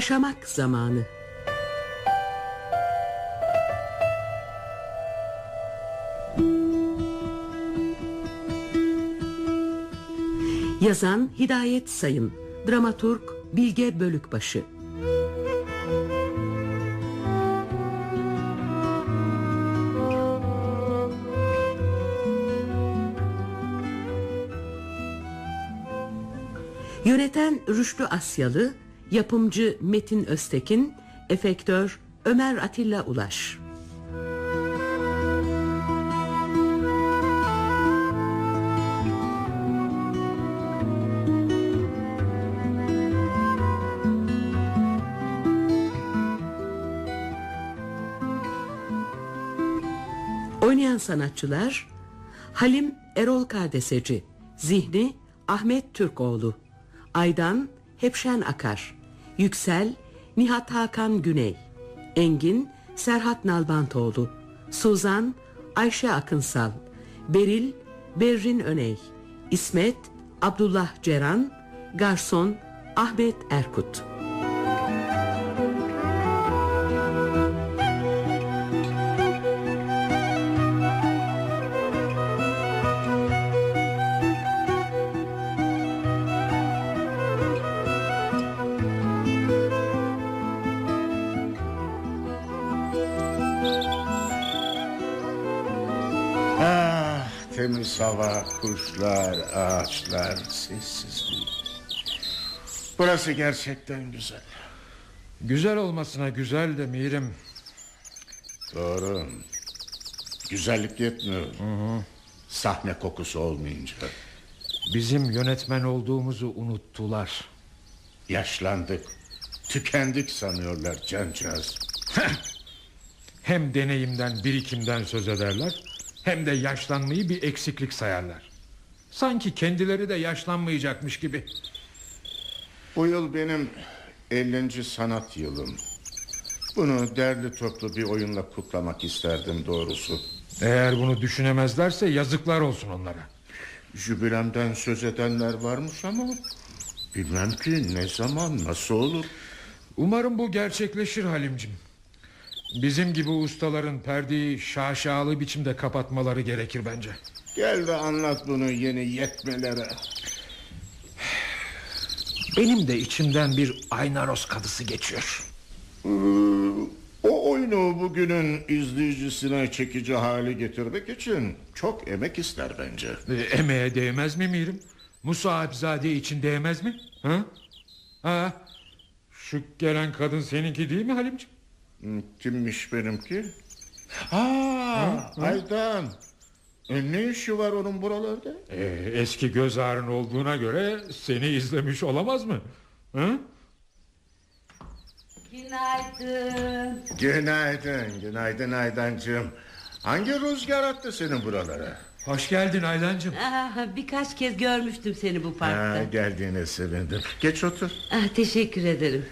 Yaşamak zamanı. Yazan Hidayet Sayın Dramaturg Bilge Bölükbaşı Yöneten Rüştü Asyalı Yapımcı Metin Öztekin Efektör Ömer Atilla Ulaş. Oynayan sanatçılar Halim Erol Kardeseci Zihni Ahmet Türkoğlu Aydan Hepşen Akar Yüksel Nihat Hakan Güney Engin Serhat Nalbantoğlu Suzan Ayşe Akınsal Beril Berrin Öney İsmet Abdullah Ceran Garson Ahmet Erkut hava, kuşlar, ağaçlar, sessizlik. Burası gerçekten güzel. Güzel olmasına güzel de Mirim. Doğru. Güzellik yetmiyor. Sahne kokusu olmayınca. Bizim yönetmen olduğumuzu unuttular. Yaşlandık. Tükendik sanıyorlar cancağız. Hem deneyimden birikimden söz ederler hem de yaşlanmayı bir eksiklik sayarlar. Sanki kendileri de yaşlanmayacakmış gibi. Bu yıl benim 50. sanat yılım. Bunu derli toplu bir oyunla kutlamak isterdim doğrusu. Eğer bunu düşünemezlerse yazıklar olsun onlara. Jübilemden söz edenler varmış ama... Bilmem ki ne zaman nasıl olur. Umarım bu gerçekleşir Halimcim. Bizim gibi ustaların perdeyi şaşalı biçimde kapatmaları gerekir bence. Gel de anlat bunu yeni yetmelere. Benim de içimden bir Aynaros kadısı geçiyor. Ee, O oyunu bugünün izleyicisine çekici hale getirmek için çok emek ister bence. E, emeğe değmez mi Mirim? Musa Abzade için değmez mi? Ha? Ha? Şu gelen kadın seninki değil mi Halimciğim? Kimmiş benimki? Ha, Aydan. E, ne işi var onun buralarda? E, eski göz ağrın olduğuna göre seni izlemiş olamaz mı? Ha? Günaydın. Günaydın, günaydın Aydancığım. Hangi rüzgar attı seni buralara? Hoş geldin Aylancığım. Ah, birkaç kez görmüştüm seni bu parkta. Ha, geldiğine sevindim. Geç otur. Ah, teşekkür ederim.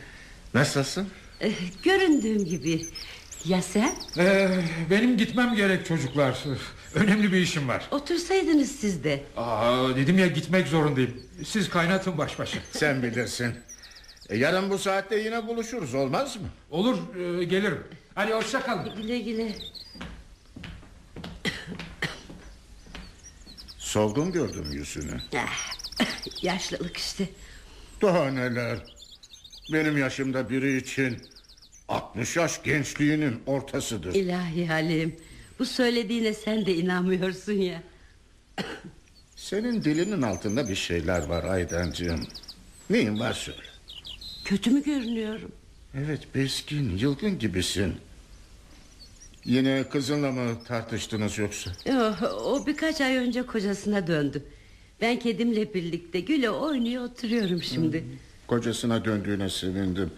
Nasılsın? Eh, göründüğüm gibi. Ya sen? E, benim gitmem gerek çocuklar. Önemli bir işim var. Otursaydınız siz de. Aa, dedim ya gitmek zorundayım. Siz kaynatın baş başa. Sen bilirsin. E, yarın bu saatte yine buluşuruz olmaz mı? Olur e, gelirim. Hadi hoşça kalın. Güle güle. Solgun gördüm yüzünü. Ah, yaşlılık işte. Daha neler. Benim yaşımda biri için 60 yaş gençliğinin ortasıdır. İlahi Halim. Bu söylediğine sen de inanmıyorsun ya. Senin dilinin altında bir şeyler var Aydancığım. Neyin var söyle. Kötü mü görünüyorum? Evet bezgin, yılgın gibisin. Yine kızınla mı tartıştınız yoksa? Yok, o birkaç ay önce kocasına döndü. Ben kedimle birlikte güle oynuyor oturuyorum şimdi. Kocasına döndüğüne sevindim.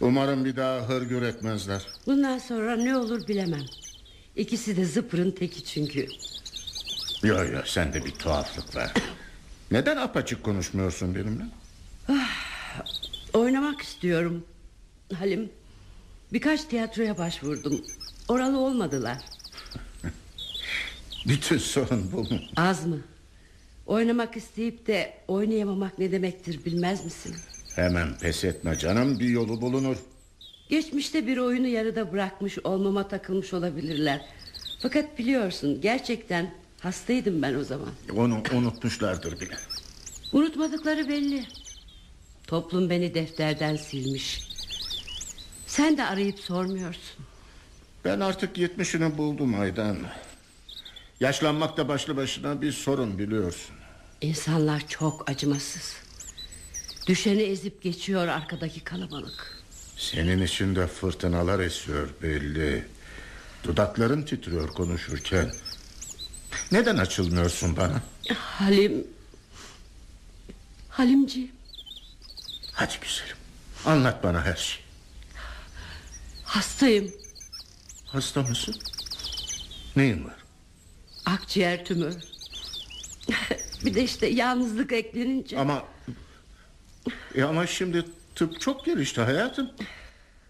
Umarım bir daha hırgür etmezler. Bundan sonra ne olur bilemem. İkisi de zıpırın teki çünkü. Yo yo sende bir tuhaflık var. Neden apaçık konuşmuyorsun benimle? Oynamak istiyorum. Halim, birkaç tiyatroya başvurdum. Oralı olmadılar. Bütün sorun bu mu? Az mı? Oynamak isteyip de oynayamamak ne demektir bilmez misin? Hemen pes etme canım bir yolu bulunur. Geçmişte bir oyunu yarıda bırakmış olmama takılmış olabilirler. Fakat biliyorsun gerçekten hastaydım ben o zaman. Onu unutmuşlardır bile. Unutmadıkları belli. Toplum beni defterden silmiş. Sen de arayıp sormuyorsun. Ben artık yetmişini buldum Aydan. Yaşlanmak da başlı başına bir sorun biliyorsun. İnsanlar çok acımasız. Düşeni ezip geçiyor arkadaki kalabalık. Senin içinde fırtınalar esiyor belli. Dudakların titriyor konuşurken. Neden açılmıyorsun bana? Halim... Halimci Hadi güzelim. Anlat bana her şeyi. hastayım. Hasta mısın? Neyin var? Akciğer tümörü. bir de işte yalnızlık eklenince... Ama e ama şimdi tıp çok gelişti hayatım.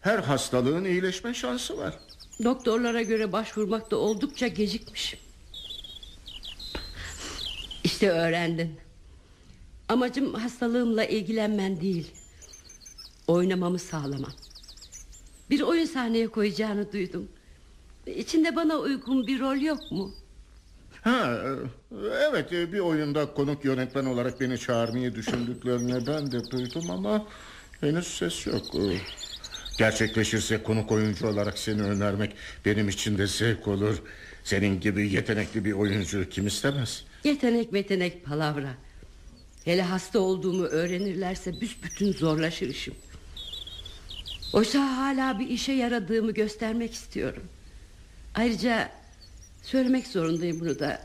Her hastalığın iyileşme şansı var. Doktorlara göre başvurmakta oldukça gecikmişim. İşte öğrendin. Amacım hastalığımla ilgilenmen değil. Oynamamı sağlamam. Bir oyun sahneye koyacağını duydum. İçinde bana uygun bir rol yok mu? Ha, e, evet e, bir oyunda konuk yönetmen olarak beni çağırmayı düşündüklerini ben de duydum ama henüz ses yok. E, Gerçekleşirse konuk oyuncu olarak seni önermek benim için de zevk olur. Senin gibi yetenekli bir oyuncu kim istemez? Yetenek metenek palavra. Hele hasta olduğumu öğrenirlerse büsbütün zorlaşır işim. Oysa hala bir işe yaradığımı göstermek istiyorum. Ayrıca söylemek zorundayım bunu da.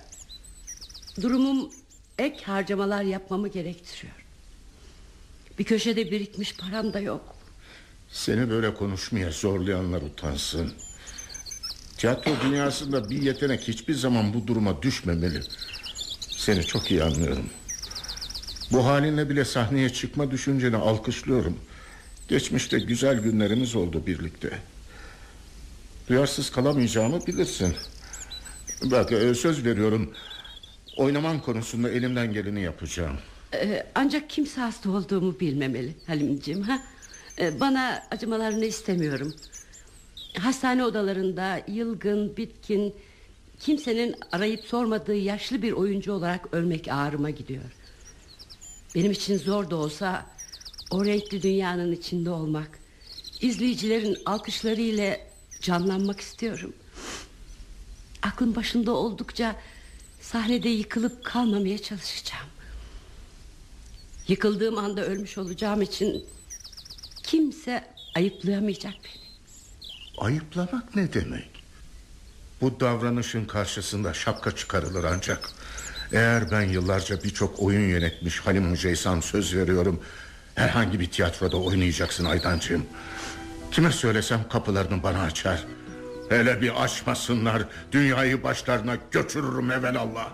Durumum ek harcamalar yapmamı gerektiriyor. Bir köşede birikmiş param da yok. Seni böyle konuşmaya zorlayanlar utansın. Tiyatro dünyasında bir yetenek hiçbir zaman bu duruma düşmemeli. Seni çok iyi anlıyorum. Bu halinle bile sahneye çıkma düşünceni alkışlıyorum. Geçmişte güzel günlerimiz oldu birlikte. Duyarsız kalamayacağımı bilirsin. Bak e, söz veriyorum. Oynaman konusunda elimden geleni yapacağım. Ee, ancak kimse hasta olduğumu bilmemeli Halimciğim. Ha? Ee, bana acımalarını istemiyorum. Hastane odalarında yılgın, bitkin... ...kimsenin arayıp sormadığı yaşlı bir oyuncu olarak ölmek ağrıma gidiyor. Benim için zor da olsa... ...o renkli dünyanın içinde olmak... ...izleyicilerin alkışları ile canlanmak istiyorum. Aklım başında oldukça... ...sahnede yıkılıp kalmamaya çalışacağım. Yıkıldığım anda ölmüş olacağım için kimse ayıplayamayacak beni. Ayıplamak ne demek? Bu davranışın karşısında şapka çıkarılır ancak. Eğer ben yıllarca birçok oyun yönetmiş Halim Hoca'ysam söz veriyorum. Herhangi bir tiyatroda oynayacaksın Aydancığım. Kime söylesem kapılarını bana açar. Hele bir açmasınlar dünyayı başlarına götürürüm evelallah.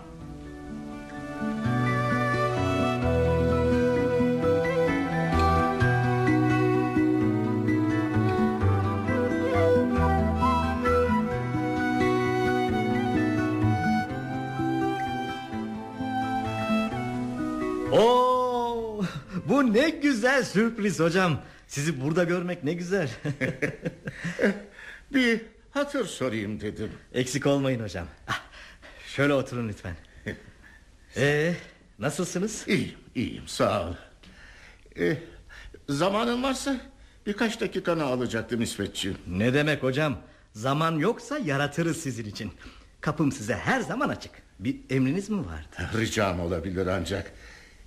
Oo, bu ne güzel sürpriz hocam. Sizi burada görmek ne güzel. Bir hatır sorayım dedim. Eksik olmayın hocam. Ah, şöyle oturun lütfen. Ee, nasılsınız? İyiyim, iyiyim sağ ol. Ee, zamanın varsa birkaç dakikanı alacaktım İsmetciğim. Ne demek hocam? Zaman yoksa yaratırız sizin için. Kapım size her zaman açık. Bir emriniz mi vardı? Ricam olabilir ancak.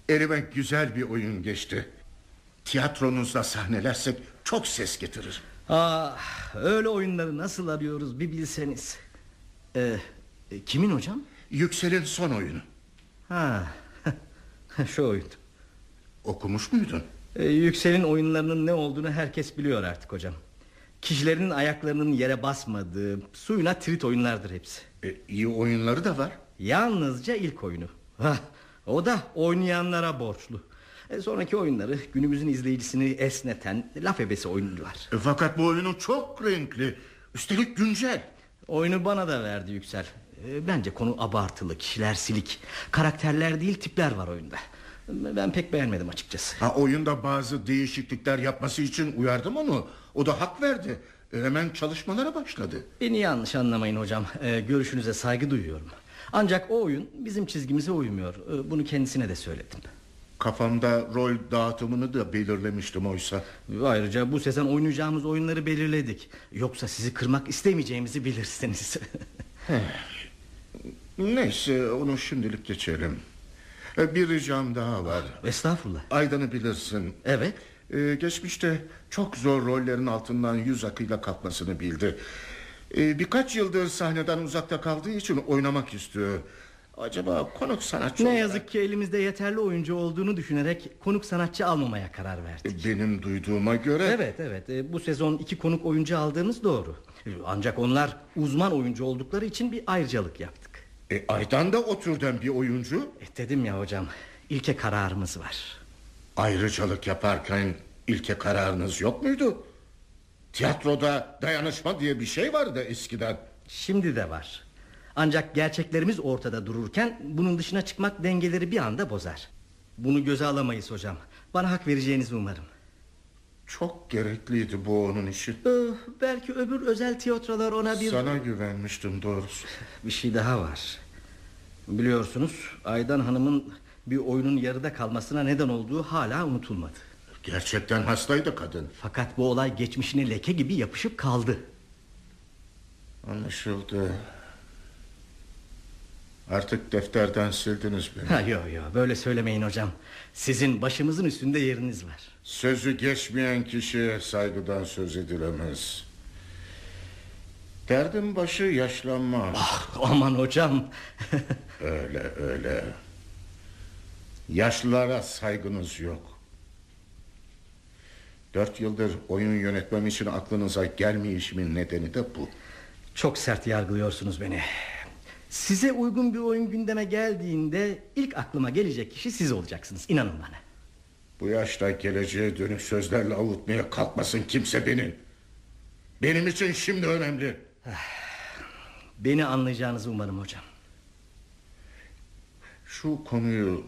Elime güzel bir oyun geçti. Tiyatronuzda sahnelersek çok ses getirir. Ah, öyle oyunları nasıl arıyoruz bir bilseniz. Ee, e, kimin hocam? Yüksel'in son oyunu. Ha, Şu oyun. Okumuş muydun? Ee, Yüksel'in oyunlarının ne olduğunu herkes biliyor artık hocam. Kişilerin ayaklarının yere basmadığı, suyuna trit oyunlardır hepsi. E, iyi oyunları da var. Yalnızca ilk oyunu. Hah, o da oynayanlara borçlu. E, sonraki oyunları günümüzün izleyicisini esneten laf ebesi oyunlar. E, fakat bu oyunun çok renkli. Üstelik güncel. Oyunu bana da verdi Yüksel. E, bence konu abartılı, kişiler silik. Karakterler değil tipler var oyunda. Ben pek beğenmedim açıkçası. Ha oyunda bazı değişiklikler yapması için uyardım onu. O da hak verdi. E, hemen çalışmalara başladı. Beni yanlış anlamayın hocam. E, görüşünüze saygı duyuyorum. Ancak o oyun bizim çizgimize uymuyor. E, bunu kendisine de söyledim. Kafamda rol dağıtımını da belirlemiştim oysa. Ayrıca bu sezon oynayacağımız oyunları belirledik. Yoksa sizi kırmak istemeyeceğimizi bilirsiniz. Neyse onu şimdilik geçelim. E, Bir ricam daha var. Estağfurullah. Aydan'ı bilirsin. Evet. Ee, geçmişte çok zor rollerin altından yüz akıyla kalkmasını bildi. Ee, birkaç yıldır sahneden uzakta kaldığı için oynamak istiyor. Acaba konuk sanatçı Ne olarak- yazık ki elimizde yeterli oyuncu olduğunu düşünerek konuk sanatçı almamaya karar verdik. Ee, Benim duyduğuma göre... Evet evet e, bu sezon iki konuk oyuncu aldığımız doğru. E, Ancak onlar uzman oyuncu oldukları için bir ayrıcalık yaptık. E, Aydan da o türden bir oyuncu. E, dedim ya hocam ilke kararımız var. Ayrıcalık yaparken ilke kararınız yok muydu? Tiyatroda dayanışma diye bir şey vardı eskiden. Şimdi de var. Ancak gerçeklerimiz ortada dururken bunun dışına çıkmak dengeleri bir anda bozar. Bunu göze alamayız hocam. Bana hak vereceğinizi umarım. Çok gerekliydi bu onun için. Eh, belki öbür özel tiyatrolar ona bir... Sana güvenmiştim doğrusu. Bir şey daha var. Biliyorsunuz Aydan Hanım'ın bir oyunun yarıda kalmasına neden olduğu hala unutulmadı. Gerçekten hastaydı kadın. Fakat bu olay geçmişine leke gibi yapışıp kaldı. Anlaşıldı. Artık defterden sildiniz beni. Ha, yo yo böyle söylemeyin hocam. Sizin başımızın üstünde yeriniz var. Sözü geçmeyen kişiye saygıdan söz edilemez. Derdim başı yaşlanma. Ah, aman hocam. Öyle öyle. Yaşlılara saygınız yok. Dört yıldır oyun yönetmem için aklınıza gelmeyişimin nedeni de bu. Çok sert yargılıyorsunuz beni. Size uygun bir oyun gündeme geldiğinde ilk aklıma gelecek kişi siz olacaksınız. İnanın bana. Bu yaşta geleceğe dönük sözlerle avutmaya kalkmasın kimse beni. Benim için şimdi önemli. Beni anlayacağınızı umarım hocam. Şu konuyu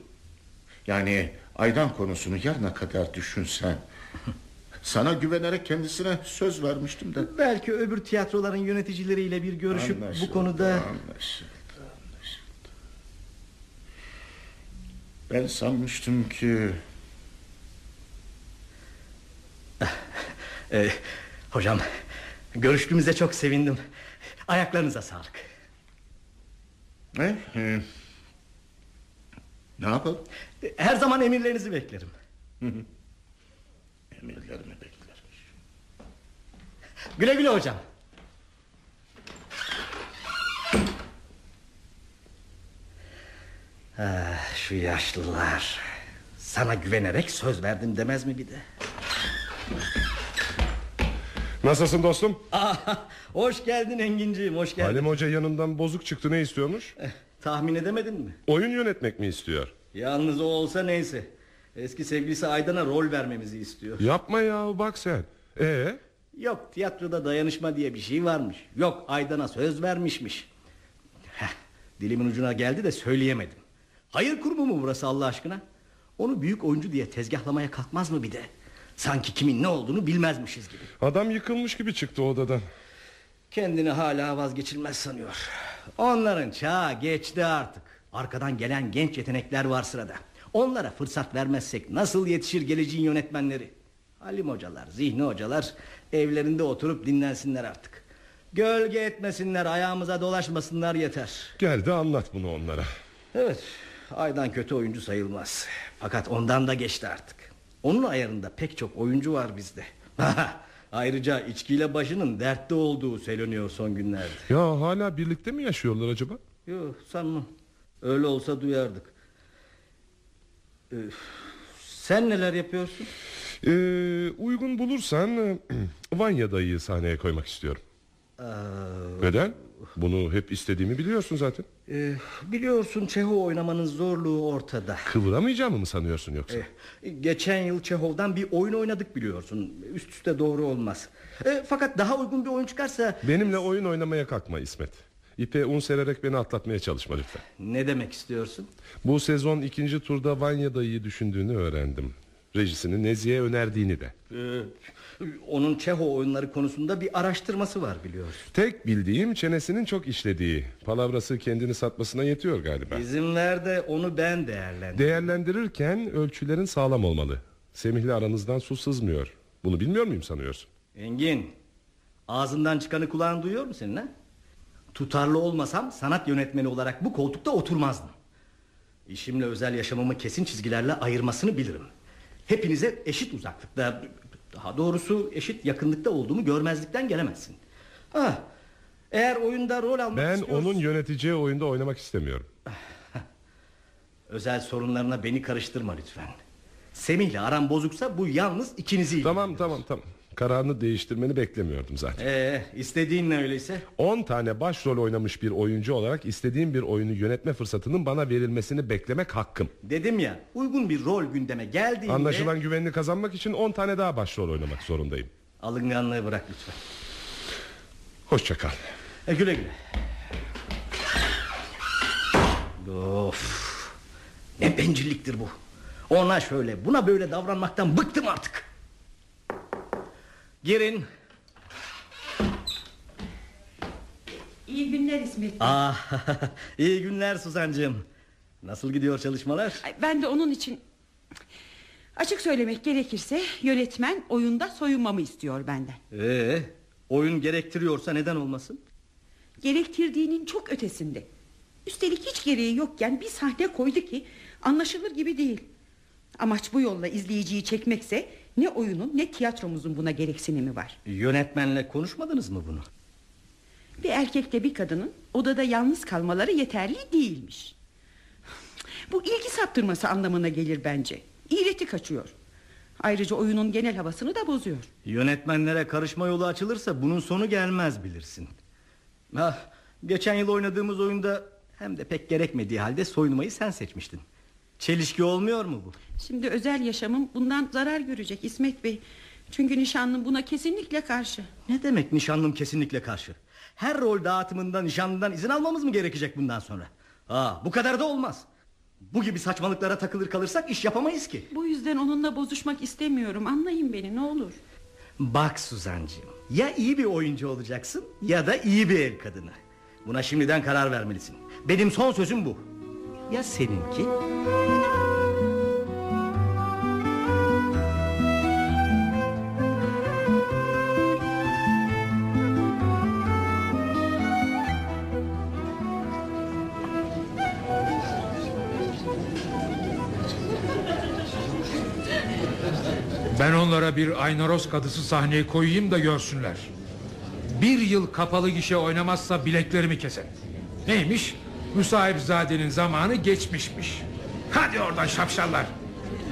yani Aydan konusunu yarına kadar düşünsen. Sana güvenerek kendisine söz vermiştim de. Belki öbür tiyatroların yöneticileriyle bir görüşüp Anlaşıldı, bu konuda... Anlaşıldı. Ben sanmıştım ki... Ee, hocam görüştüğümüze çok sevindim. Ayaklarınıza sağlık. Ne? Ee, ne yapalım? Her zaman emirlerinizi beklerim. Emirlerimi beklerim. Güle güle hocam. Ah, şu yaşlılar. Sana güvenerek söz verdim demez mi bir de? Nasılsın dostum? Aa, hoş geldin Enginciğim, hoş geldin. Halim Hoca yanından bozuk çıktı ne istiyormuş? Eh, Tahmin edemedin mi? Oyun yönetmek mi istiyor? Yalnız o olsa neyse. Eski sevgilisi Aydan'a rol vermemizi istiyor. Yapma ya bak sen. Ee, Yok tiyatroda dayanışma diye bir şey varmış. Yok Aydan'a söz vermişmiş. Heh, dilimin ucuna geldi de söyleyemedim. Hayır kurumu mu burası Allah aşkına? Onu büyük oyuncu diye tezgahlamaya kalkmaz mı bir de? Sanki kimin ne olduğunu bilmezmişiz gibi. adam yıkılmış gibi çıktı odadan. Kendini hala vazgeçilmez sanıyor. Onların çağı geçti artık. Arkadan gelen genç yetenekler var sırada. Onlara fırsat vermezsek nasıl yetişir geleceğin yönetmenleri? Halim hocalar, zihni hocalar evlerinde oturup dinlensinler artık. Gölge etmesinler, ayağımıza dolaşmasınlar yeter. Gel de anlat bunu onlara. Evet, Aydan kötü oyuncu sayılmaz. Fakat ondan da geçti artık. Onun ayarında pek çok oyuncu var bizde. Ayrıca içkiyle başının dertte olduğu söyleniyor son günlerde. Ya hala birlikte mi yaşıyorlar acaba? Yok sanmam. Öyle olsa duyardık. Sen neler yapıyorsun? Ee, uygun bulursan e, Vanya dayıyı sahneye koymak istiyorum. Neden? Bunu hep istediğimi biliyorsun zaten. Ee, biliyorsun Çehov oynamanın zorluğu ortada. Kıvıramayacağımı mı sanıyorsun yoksa? Ee, geçen yıl Çehov'dan bir oyun oynadık biliyorsun. Üst üste doğru olmaz. Ee, fakat daha uygun bir oyun çıkarsa... Benimle oyun oynamaya kalkma İsmet. İpe un sererek beni atlatmaya çalışma lütfen. Ne demek istiyorsun? Bu sezon ikinci turda Vanya dayıyı düşündüğünü öğrendim. Rejisini Nezihe önerdiğini de. Ee, onun Çehov oyunları konusunda bir araştırması var biliyorsun. Tek bildiğim çenesinin çok işlediği. Palavrası kendini satmasına yetiyor galiba. İzin ver de onu ben değerlendireyim. Değerlendirirken ölçülerin sağlam olmalı. Semih'le aranızdan su sızmıyor. Bunu bilmiyor muyum sanıyorsun? Engin Ağzından çıkanı kulağın duyuyor mu senin ha? Tutarlı olmasam sanat yönetmeni olarak bu koltukta oturmazdım İşimle özel yaşamımı kesin çizgilerle ayırmasını bilirim Hepinize eşit uzaklıkta Daha doğrusu eşit yakınlıkta olduğumu görmezlikten gelemezsin ah, Eğer oyunda rol almak Ben istiyorsan onun yöneteceği oyunda oynamak istemiyorum. Özel sorunlarına beni karıştırma lütfen Semih'le aram bozuksa bu yalnız ikinizi Tamam tamam tamam. Kararını değiştirmeni beklemiyordum zaten. Ee, istediğin ne öyleyse 10 tane başrol oynamış bir oyuncu olarak istediğim bir oyunu yönetme fırsatının bana verilmesini beklemek hakkım. Dedim ya uygun bir rol gündeme geldiğinde Anlaşılan güvenini kazanmak için 10 tane daha başrol oynamak zorundayım. Alınganlığı bırak lütfen Hoşça kal. e, Güle güle Of Ne bencilliktir bu Ona şöyle buna böyle davranmaktan bıktım artık Girin İyi günler İsmet Bey. Ah, iyi günler Suzancığım Nasıl gidiyor çalışmalar Ay, Ben de onun için... Açık söylemek gerekirse yönetmen oyunda soyunmamı istiyor benden. Ee, oyun gerektiriyorsa neden olmasın Gerektirdiğinin çok ötesinde. Üstelik hiç gereği yokken bir sahne koydu ki anlaşılır gibi değil. Amaç bu yolla izleyiciyi çekmekse ne oyunun ne tiyatromuzun buna gereksinimi var. Yönetmenle konuşmadınız mı bunu Bir erkekle bir kadının odada yalnız kalmaları yeterli değilmiş. Bu ilgi saptırması anlamına gelir bence. İğreti kaçıyor. Ayrıca oyunun genel havasını da bozuyor. Yönetmenlere karışma yolu açılırsa bunun sonu gelmez bilirsin. Ah, geçen yıl oynadığımız oyunda hem de pek gerekmediği halde soyunmayı sen seçmiştin. Çelişki olmuyor mu bu? Şimdi özel yaşamım bundan zarar görecek İsmet Bey. Çünkü nişanlım buna kesinlikle karşı. Ne demek nişanlım kesinlikle karşı? Her rol dağıtımında nişanlıdan izin almamız mı gerekecek bundan sonra? Aa, bu kadar da olmaz. Bu gibi saçmalıklara takılır kalırsak iş yapamayız ki. Bu yüzden onunla bozuşmak istemiyorum. Anlayın beni ne olur. Bak Suzancığım ya iyi bir oyuncu olacaksın ya da iyi bir ev kadını. Buna şimdiden karar vermelisin. Benim son sözüm bu. Ya seninki? Ben onlara bir Aynaros kadısı sahneye koyayım da görsünler. Bir yıl kapalı gişe oynamazsa bileklerimi keserim. Neymiş? Müsahipzadenin zamanı geçmişmiş. Hadi oradan şapşallar.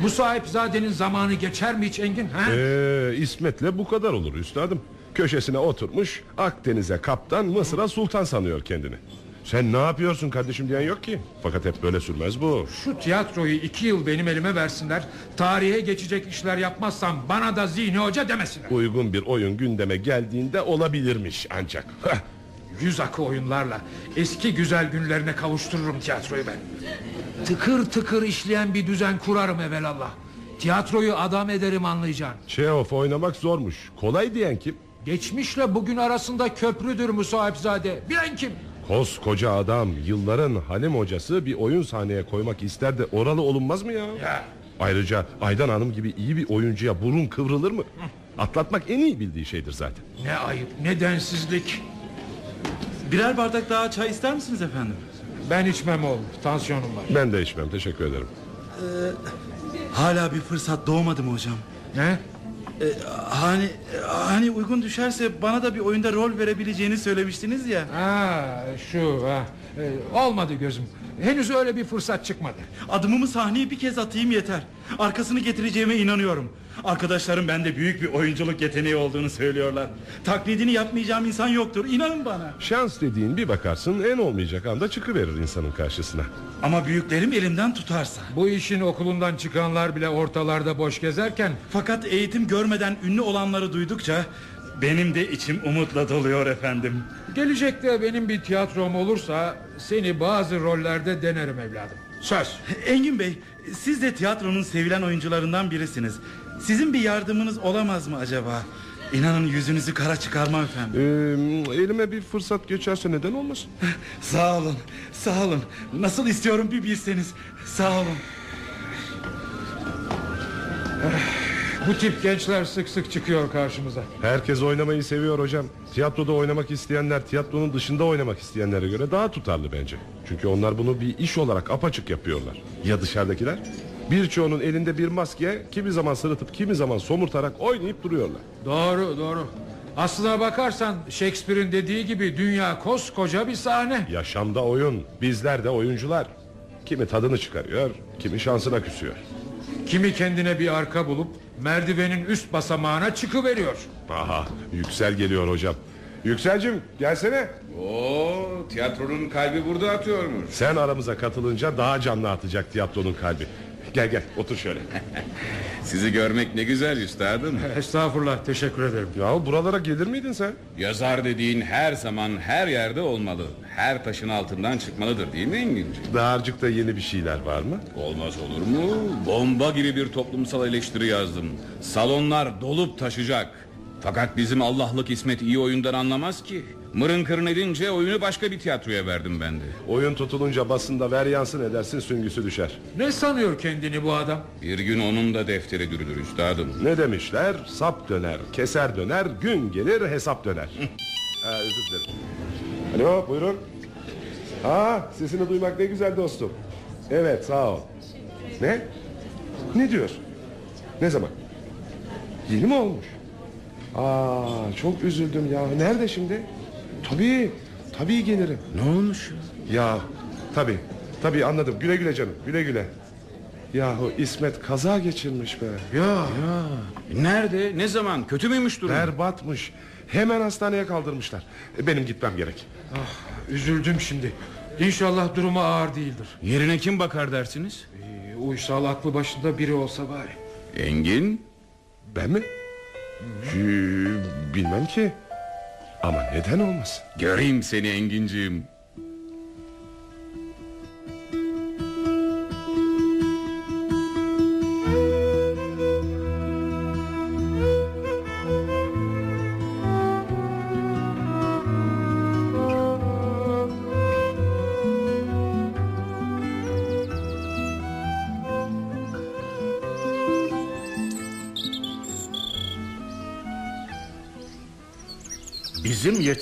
Müsahipzadenin zamanı geçer mi hiç Engin? Ha? Ee, İsmet'le bu kadar olur üstadım. Köşesine oturmuş Akdeniz'e kaptan Mısır'a sultan sanıyor kendini. Sen ne yapıyorsun kardeşim diyen yok ki. Fakat hep böyle sürmez bu. Şu tiyatroyu iki yıl benim elime versinler. Tarihe geçecek işler yapmazsam bana da Zihni Hoca demesinler. Uygun bir oyun gündeme geldiğinde olabilirmiş ancak. Heh. Yüz akı oyunlarla eski güzel günlerine kavuştururum tiyatroyu ben. Tıkır tıkır işleyen bir düzen kurarım evelallah. Tiyatroyu adam ederim anlayacağın. Çehof oynamak zormuş. Kolay diyen kim? Geçmişle bugün arasında köprüdür Musahipzade. Bilen kim? Koskoca adam yılların Halim hocası bir oyun sahneye koymak ister de oralı olunmaz mı ya? Ya. Ayrıca Aydan Hanım gibi iyi bir oyuncuya burun kıvrılır mı? Atlatmak en iyi bildiği şeydir zaten. Ne ayıp ne densizlik. Birer bardak daha çay ister misiniz efendim? Ben içmem oğlum tansiyonum var. Ben de içmem teşekkür ederim. Hala bir fırsat doğmadı mı hocam? Ne? Ee, hani hani uygun düşerse bana da bir oyunda rol verebileceğini söylemiştiniz ya. Ha şu ha. Ee, olmadı gözüm. Henüz öyle bir fırsat çıkmadı. Adımımı sahneye bir kez atayım yeter. Arkasını getireceğime inanıyorum. Arkadaşlarım bende büyük bir oyunculuk yeteneği olduğunu söylüyorlar. Taklidini yapmayacağım insan yoktur. İnanın bana. Şans dediğin bir bakarsın en olmayacak anda çıkıverir insanın karşısına. Ama büyüklerim elimden tutarsa. Bu işin okulundan çıkanlar bile ortalarda boş gezerken Fakat eğitim görmeden ünlü olanları duydukça benim de içim umutla doluyor efendim. gelecekte benim bir tiyatrom olursa seni bazı rollerde denerim evladım. Söz. Engin Bey, siz de tiyatronun sevilen oyuncularından birisiniz. Sizin bir yardımınız olamaz mı acaba? İnanın yüzünüzü kara çıkarmam efendim. Ee, elime bir fırsat geçerse neden olmasın? Sağ olun, sağ olun. Nasıl istiyorum bir bilseniz. Sağ olun. Bu tip gençler sık sık çıkıyor karşımıza. Herkes oynamayı seviyor hocam. Tiyatroda oynamak isteyenler tiyatronun dışında oynamak isteyenlere göre daha tutarlı bence. Çünkü onlar bunu bir iş olarak apaçık yapıyorlar. Ya dışarıdakiler? Birçoğunun elinde bir maske kimi zaman sırıtıp kimi zaman somurtarak oynayıp duruyorlar. Doğru doğru. Aslına bakarsan Shakespeare'in dediği gibi dünya koskoca bir sahne. Yaşamda oyun, bizler de oyuncular. Kimi tadını çıkarıyor, kimi şansına küsüyor. Kimi kendine bir arka bulup merdivenin üst basamağına çıkıveriyor. Aha, Yüksel geliyor hocam. Yükselcim gelsene. Oo, tiyatronun kalbi burada atıyormuş. Sen aramıza katılınca daha canlı atacak tiyatronun kalbi. Gel gel otur şöyle. Sizi görmek ne güzel üstadım. Estağfurullah teşekkür ederim. Ya buralara gelir miydin sen? Yazar dediğin her zaman her yerde olmalı. Her taşın altından çıkmalıdır değil mi Enginci? Dağarcıkta yeni bir şeyler var mı? Olmaz olur mu? Bomba gibi bir toplumsal eleştiri yazdım. Salonlar dolup taşacak. Fakat bizim Allah'lık İsmet iyi oyundan anlamaz ki. Mırın kırın edince oyunu başka bir tiyatroya verdim ben de. Oyun tutulunca basında ver yansın edersin süngüsü düşer. Ne sanıyor kendini bu adam? Bir gün onun da defteri dürülür üstadım. Ne demişler? Sap döner, keser döner, gün gelir hesap döner. ha, özür dilerim. Alo buyurun. Ha sesini duymak ne güzel dostum. Evet sağ ol. Ne? Ne diyor? Ne zaman? Yeni mi olmuş? Aa çok üzüldüm ya. Nerede şimdi? Tabii. Tabii gelirim. Ne olmuş? Ya tabii. Tabii anladım. Güle güle canım. Güle güle. Yahu İsmet kaza geçirmiş be. Ya. Nerede? Ne zaman? Kötü müymüş durum? Berbatmış. Hemen hastaneye kaldırmışlar. Benim gitmem gerek. Üzüldüm şimdi. İnşallah durumu ağır değildir. Yerine kim bakar dersiniz? Ee, uysal aklı başında biri olsa bari. Engin? Ben mi? Ee, bilmem ki. Ama neden olmasın? Göreyim seni Enginciğim.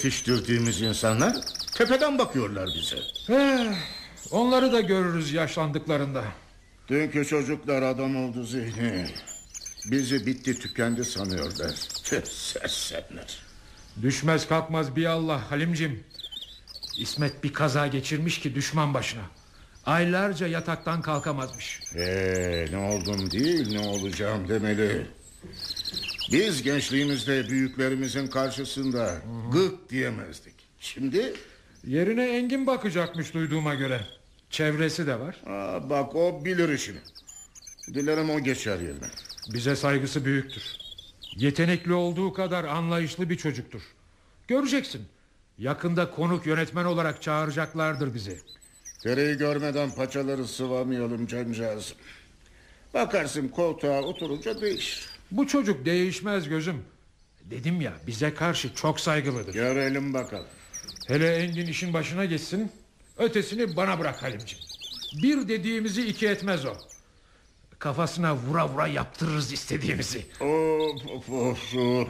Yetiştirdiğimiz insanlar tepeden bakıyorlar bize. Eh, onları da görürüz yaşlandıklarında. Dünkü çocuklar adam oldu zihni. Bizi bitti tükendi sanıyorlar. Tüh sersemler. Düşmez kalkmaz bir Allah Halimcim. İsmet bir kaza geçirmiş ki düşman başına. Aylarca yataktan kalkamazmış. Ee, ne oldum değil ne olacağım demeli. Biz gençliğimizde büyüklerimizin karşısında gık diyemezdik. Şimdi Yerine Engin bakacakmış duyduğuma göre. Çevresi de var. aa, bak o bilir işini. Dilerim o geçer yerine. Bize saygısı büyüktür. Yetenekli olduğu kadar anlayışlı bir çocuktur. Göreceksin. Yakında konuk yönetmen olarak çağıracaklardır bizi. Tereyi görmeden paçaları sıvamayalım cancağızım. Bakarsın koltuğa oturunca değişir. Bu çocuk değişmez gözüm. Dedim ya bize karşı çok saygılıdır. Görelim bakalım. Hele Engin işin başına geçsin. Ötesini bana bırak Halimciğim. Bir dediğimizi iki etmez o. Kafasına vura vura yaptırırız istediğimizi. Of of of.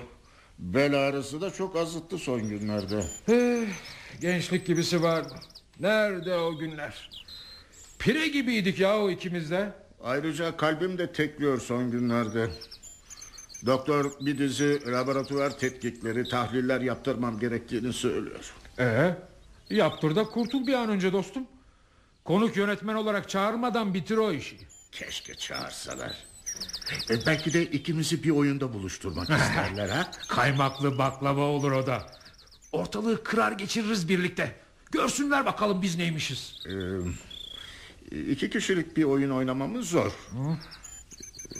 Bel ağrısı da çok azıttı son günlerde. Eh, gençlik gibisi vardı. Nerede o günler? Pire gibiydik ya o ikimiz de. Ayrıca kalbim de tekliyor son günlerde. Doktor bir dizi laboratuvar tetkikleri, tahliller yaptırmam gerektiğini söylüyor. Ee, yaptır da kurtul bir an önce dostum. Konuk yönetmen olarak çağırmadan bitir o işi. Keşke çağırsalar. E, belki de ikimizi bir oyunda buluşturmak isterler ha. Kaymaklı baklava olur o da. Ortalığı kırar geçiririz birlikte. Görsünler bakalım biz neymişiz. Ee, iki kişilik bir oyun oynamamız zor.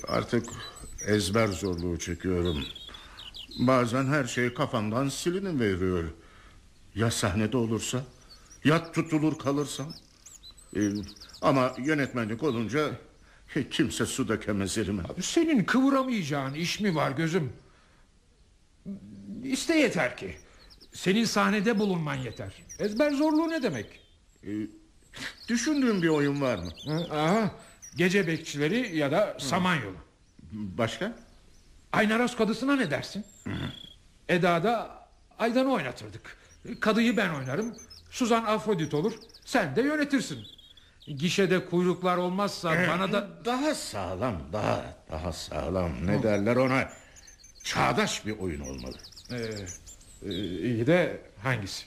Artık ezber zorluğu çekiyorum. Bazen her şey kafamdan siliniveriyor. Ya sahnede olursa? Ya tutulur kalırsam? Ee, ama yönetmenlik olunca kimse su dökemez elime. Senin kıvıramayacağın iş mi var gözüm? İste yeter ki. Senin sahnede bulunman yeter. Ezber zorluğu ne demek? Ee, düşündüğün bir oyun var mı? Aha, gece bekçileri ya da samanyolu. Başka? Aynaros kadısına ne dersin? Eda'da Aydan'ı oynatırdık. Kadıyı ben oynarım. Suzan Afrodit olur. Sen de yönetirsin. Gişede kuyruklar olmazsa bana da... Daha sağlam, daha daha sağlam. Ne derler ona? Çağdaş bir oyun olmalı. Ee, e, iyi de hangisi?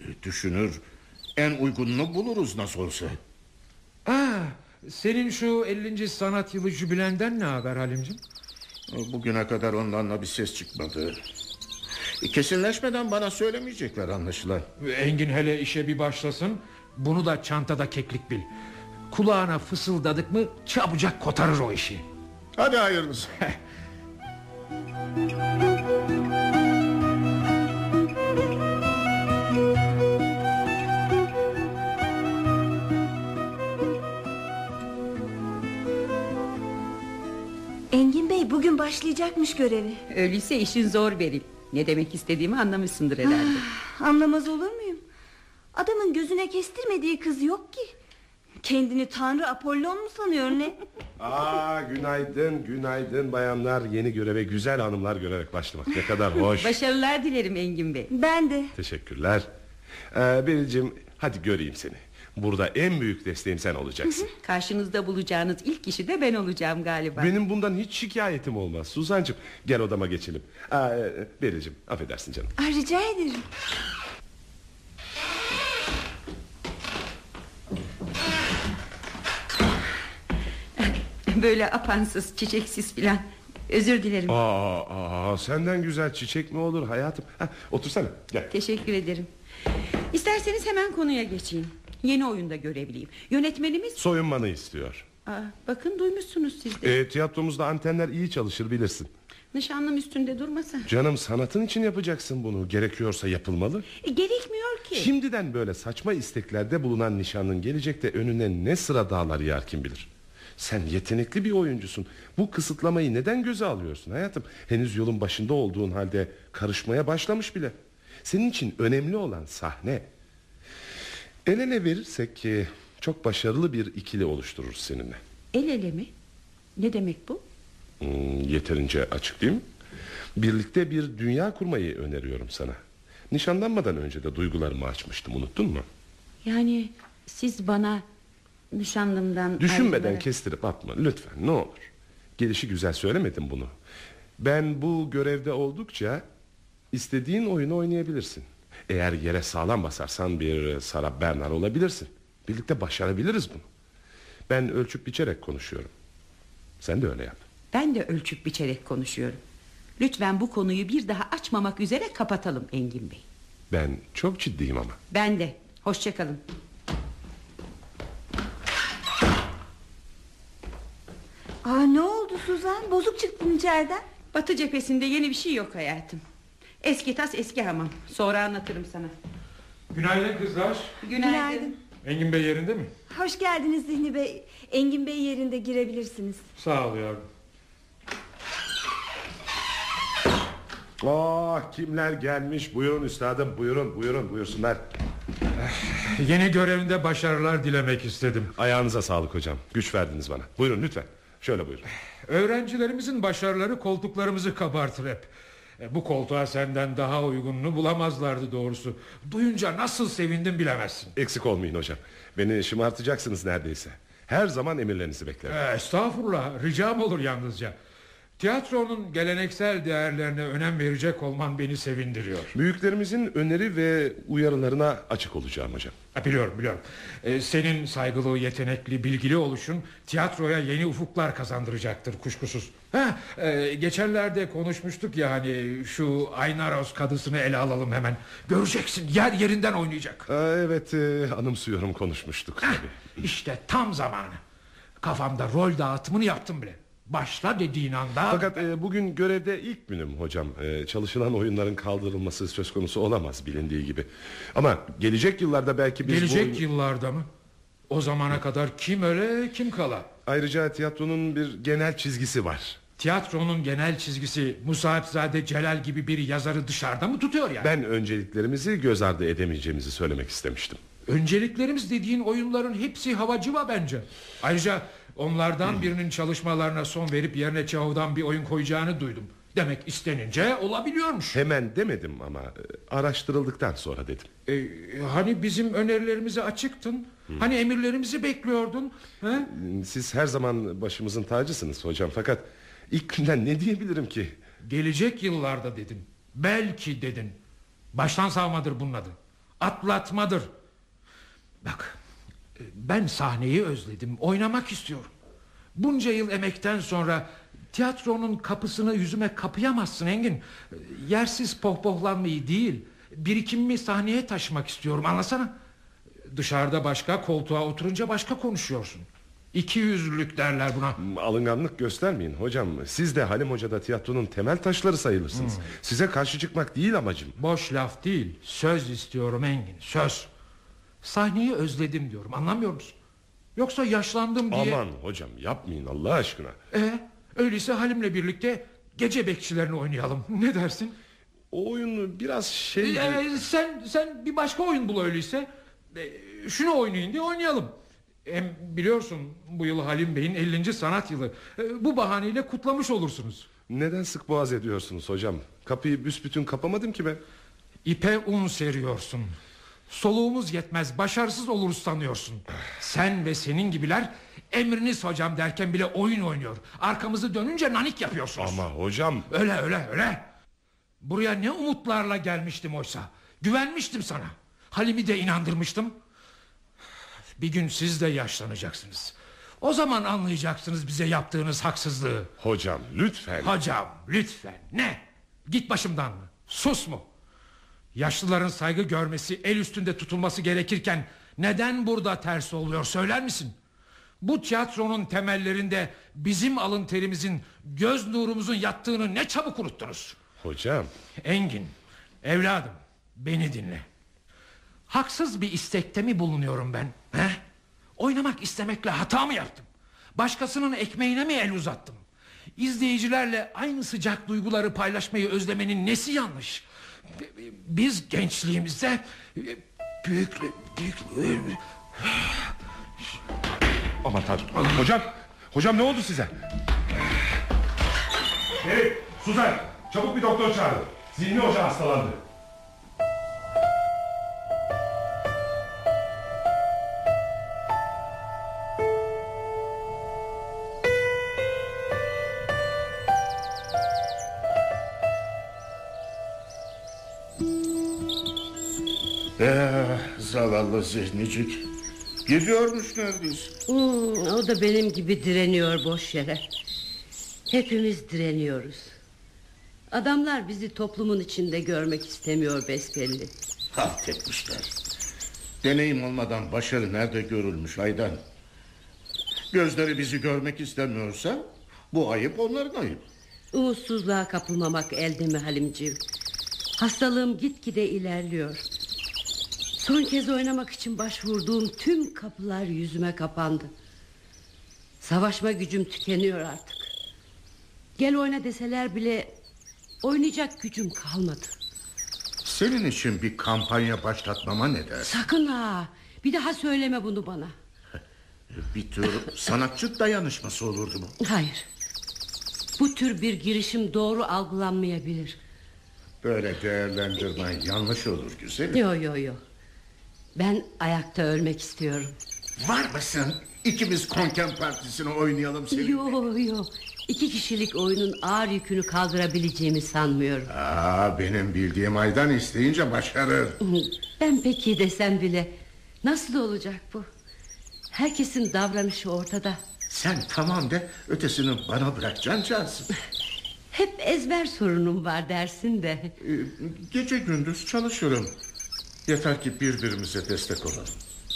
E, Düşünür, en uygununu buluruz nasıl olsa. Aa, senin şu 50. sanat yılı jübilenden ne haber Halimcim? Bugüne kadar ondan da bir ses çıkmadı. E, Kesinleşmeden bana söylemeyecekler anlaşılan. Engin hele işe bir başlasın. Bunu da çantada keklik bil. Kulağına fısıldadık mı çabucak kotarır o işi. Hadi hayırlısı. bugün başlayacakmış görevi. Öyleyse işin zor Beril. Ne demek istediğimi anlamışsındır herhalde. Anlamaz olur muyum? Adamın gözüne kestirmediği kız yok ki. Kendini Tanrı Apollon mu sanıyor ne? Aa günaydın günaydın bayanlar yeni göreve güzel hanımlar görerek başlamak ne kadar hoş. Başarılar dilerim Engin Bey. Ben de. Teşekkürler. Ee, Biricim hadi göreyim seni. Burada en büyük desteğim sen olacaksın. Karşınızda bulacağınız ilk kişi de ben olacağım galiba. Benim bundan hiç şikayetim olmaz. Suzancığım gel odama geçelim. Aa, e, Biricim affedersin canım. Aa, rica ederim. Böyle apansız, çiçeksiz filan. Özür dilerim. Aa, aa, senden güzel çiçek mi olur hayatım? Ha, otursana gel. Teşekkür ederim. İsterseniz hemen konuya geçeyim. Yeni oyunda görevliyim. Yönetmenimiz... Soyunmanı istiyor. Aa, bakın duymuşsunuz siz de. E, tiyatromuzda antenler iyi çalışır bilirsin. Nişanlım üstünde durmasa. Canım sanatın için yapacaksın bunu. Gerekiyorsa yapılmalı. E, gerekmiyor ki. Şimdiden böyle saçma isteklerde bulunan nişanlın gelecekte önüne ne sıra dağlar yer kim bilir. Sen yetenekli bir oyuncusun. Bu kısıtlamayı neden göze alıyorsun hayatım? Henüz yolun başında olduğun halde karışmaya başlamış bile. Senin için önemli olan sahne. El ele verirsek ki çok başarılı bir ikili oluştururuz seninle. El ele mi? Ne demek bu? Hmm, yeterince açık değil mi? Birlikte bir dünya kurmayı öneriyorum sana. Nişanlanmadan önce de duygularımı açmıştım unuttun mu? Yani siz bana nişanlımdan Düşünmeden ayrılarak- kestirip atma lütfen ne olur. Gelişi güzel söylemedim bunu. Ben bu görevde oldukça istediğin oyunu oynayabilirsin. Eğer yere sağlam basarsan bir Sarah Bernard olabilirsin. Birlikte başarabiliriz bunu. Ben ölçüp biçerek konuşuyorum. Sen de öyle yap. Ben de ölçüp biçerek konuşuyorum. Lütfen bu konuyu bir daha açmamak üzere kapatalım Engin Bey. Ben çok ciddiyim ama. Ben de. Hoşçakalın. Aa, ne oldu Suzan? Bozuk çıktın içeriden. Batı cephesinde yeni bir şey yok hayatım. Eski tas eski hamam. Sonra anlatırım sana. Günaydın kızlar. Günaydın. Günaydın. Engin Bey yerinde mi? Hoş geldiniz Zihni Bey. Engin Bey yerinde girebilirsiniz. Sağ ol yavrum. Ah kimler gelmiş buyurun üstadım buyurun buyurun buyursunlar. Yeni görevinde başarılar dilemek istedim. Ayağınıza sağlık hocam güç verdiniz bana. Buyurun lütfen şöyle buyurun. Öğrencilerimizin başarıları koltuklarımızı kabartır hep. E, Bu koltuğa senden daha uygununu bulamazlardı doğrusu. Duyunca nasıl sevindim bilemezsin. Eksik olmayın hocam. Beni şımartacaksınız neredeyse. Her zaman emirlerinizi beklerim. E, estağfurullah ricam olur yalnızca. Tiyatronun geleneksel değerlerine önem verecek olman beni sevindiriyor. Büyüklerimizin öneri ve uyarılarına açık olacağım hocam. Ha, biliyorum biliyorum. Ee, senin saygılı, yetenekli, bilgili oluşun tiyatroya yeni ufuklar kazandıracaktır kuşkusuz. Ha, e, geçenlerde konuşmuştuk ya hani şu Aynaros kadısını ele alalım hemen. Göreceksin yer yerinden oynayacak. Aa, evet e, anımsıyorum konuşmuştuk tabii. İşte tam zamanı. Kafamda rol dağıtımını yaptım bile. Başla dediğin anda... Fakat e, bugün görevde ilk günüm hocam. E, çalışılan oyunların kaldırılması söz konusu olamaz bilindiği gibi. Ama gelecek yıllarda belki biz Gelecek bu yıllarda mı? O zamana kadar kim öle kim kala? Ayrıca tiyatronun bir genel çizgisi var. Tiyatronun genel çizgisi Musahipzade Celal gibi bir yazarı dışarıda mı tutuyor yani? Ben önceliklerimizi göz ardı edemeyeceğimizi söylemek istemiştim. Önceliklerimiz dediğin oyunların hepsi havacıva bence. Ayrıca onlardan birinin çalışmalarına son verip yerine Çahov'dan bir oyun koyacağını duydum. Demek istenince olabiliyormuş. Hemen demedim ama e, araştırıldıktan sonra dedim. E, hani bizim önerilerimize açıktın? Hani emirlerimizi bekliyordun? He? Siz her zaman başımızın tacısınız hocam fakat ilk günden ne diyebilirim ki? Gelecek yıllarda dedim. Belki dedin. Baştan savmadır bunun adı. Atlatmadır. Bak ben sahneyi özledim. Oynamak istiyorum. Bunca yıl emekten sonra tiyatronun kapısını yüzüme kapayamazsın Engin. Yersiz pohpohlanmayı değil, birikimimi sahneye taşımak istiyorum anlasana. Dışarıda başka, koltuğa oturunca başka konuşuyorsun. İki yüzlülük derler buna. Alınganlık göstermeyin hocam. Siz de Halim Hoca'da tiyatronun temel taşları sayılırsınız. Size karşı çıkmak değil amacım. Boş laf değil, söz istiyorum Engin, söz. Sahneyi özledim diyorum, anlamıyor musun? Yoksa yaşlandım diye... Aman hocam yapmayın Allah aşkına. Ee, öyleyse Halim'le birlikte gece bekçilerini oynayalım. Ne dersin? O oyun biraz şey... Ee, sen sen bir başka oyun bul öyleyse. Ee, şunu oynayın diye oynayalım. Hem biliyorsun bu yıl Halim Bey'in 50. sanat yılı. Ee, bu bahaneyle kutlamış olursunuz. Neden sık boğaz ediyorsunuz hocam? Kapıyı büsbütün kapamadım ki ben. İpe un seriyorsun. Soluğumuz yetmez başarısız oluruz sanıyorsun. Sen ve senin gibiler emriniz hocam derken bile oyun oynuyor. Arkamızı dönünce nanik yapıyorsunuz. Ama hocam... Öyle öyle öyle. Buraya ne umutlarla gelmiştim oysa. Güvenmiştim sana. Halim'i de inandırmıştım. Bir gün siz de yaşlanacaksınız. O zaman anlayacaksınız bize yaptığınız haksızlığı. Hocam lütfen. Hocam lütfen ne? Git başımdan mı? Sus mu? Yaşlıların saygı görmesi el üstünde tutulması gerekirken neden burada ters oluyor söyler misin? Bu tiyatronun temellerinde bizim alın terimizin göz nurumuzun yattığını ne çabuk unuttunuz. Hocam. Engin evladım beni dinle. Haksız bir istekte mi bulunuyorum ben? He? Oynamak istemekle hata mı yaptım? Başkasının ekmeğine mi el uzattım? İzleyicilerle aynı sıcak duyguları paylaşmayı özlemenin nesi yanlış? Biz gençliğimizde büyük büyük Aman tanrım. Hocam. Hocam ne oldu size? Hey Suzan. Çabuk bir doktor çağırın. Zihni hoca hastalandı. Zavallı zihnicik. Gidiyormuş neredeyse. Hmm, o da benim gibi direniyor boş yere. Hepimiz direniyoruz. Adamlar bizi toplumun içinde görmek istemiyor besbelli. Halt etmişler. Deneyim olmadan başarı nerede görülmüş Aydan? Gözleri bizi görmek istemiyorsa bu ayıp onların ayıp. Umutsuzluğa kapılmamak elde mi Halimciğim? Hastalığım gitgide ilerliyor. Son kez oynamak için başvurduğum tüm kapılar yüzüme kapandı. Savaşma gücüm tükeniyor artık. Gel oyna deseler bile oynayacak gücüm kalmadı. Senin için bir kampanya başlatmama ne der? Sakın ha. Bir daha söyleme bunu bana. Bir tür sanatçı dayanışması olurdu bu. Hayır. Bu tür bir girişim doğru algılanmayabilir. Böyle değerlendirmen yanlış olur güzelim. Yo yo yo. Ben ayakta ölmek istiyorum. Var mısın? İkimiz konken partisini oynayalım seninle. Yo yo. İki kişilik oyunun ağır yükünü kaldırabileceğimi sanmıyorum. Aa, benim bildiğim aydan isteyince başarır. Ben peki desem bile nasıl olacak bu? Herkesin davranışı ortada. Sen tamam de ötesini bana bırak cancağız. Hep ezber sorunum var dersin de. Ee, Gece gündüz çalışırım. Yeter ki birbirimize destek olalım.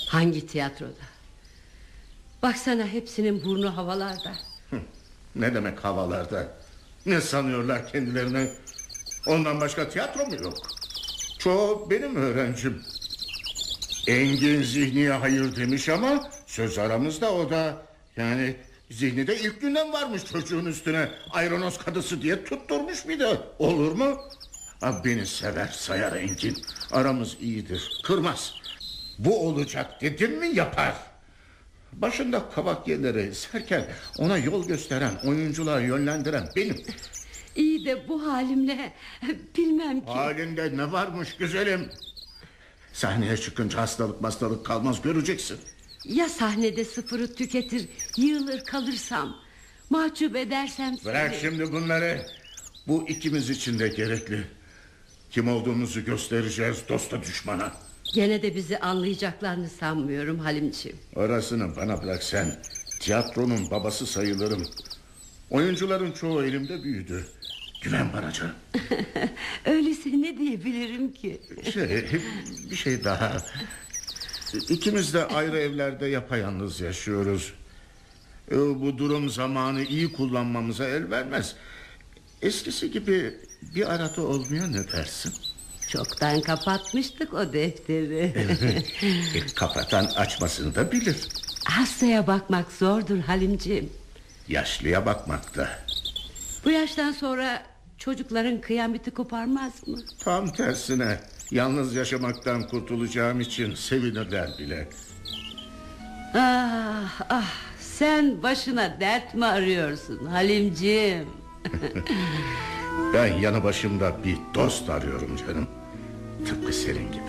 Hangi tiyatroda? Baksana hepsinin burnu havalarda. Ne demek havalarda? Ne sanıyorlar kendilerini? Ondan başka tiyatro mu yok? Çoğu benim öğrencim. Engin zihniye hayır demiş ama söz aramızda o da yani zihni de ilk günden varmış çocuğun üstüne ayronos kadısı diye tutturmuş bir de olur mu? Beni sever sayar Engin aramız iyidir kırmaz. Bu olacak dedim mi yapar. Başında kabak yerleri serken ona yol gösteren oyuncular yönlendiren benim. İyi de bu halimle bilmem ki. Halinde ne varmış güzelim? Sahneye çıkınca hastalık hastalık kalmaz göreceksin. Ya sahnede sıfırı tüketir, yığılır kalırsam, mahcup edersem seni. Bırak şimdi bunları. Bu ikimiz için de gerekli. Kim olduğumuzu göstereceğiz dosta düşmana. Gene de bizi anlayacaklarını sanmıyorum Halimciğim. Orasını bana bırak sen. Tiyatronun babası sayılırım. Oyuncuların çoğu elimde büyüdü. Güven bana canım. Öyleyse ne diyebilirim ki? Şey, bir şey daha. İkimiz de ayrı evlerde yapayalnız yaşıyoruz. E, Bu durum zamanı iyi kullanmamıza el vermez. Eskisi gibi bir arada olmuyor ne dersin? Çoktan kapatmıştık o defteri. E, kapatan açmasını da bilir. Hastaya bakmak zordur Halimciğim. Yaşlıya bakmakta. Bu yaştan sonra çocukların kıyameti koparmaz mı? Tam tersine yalnız yaşamaktan kurtulacağım için sevinirler bile. Ah ah sen başına dert mi arıyorsun Halimciğim? Ben yanı başımda bir dost arıyorum canım. Tıpkı senin gibi.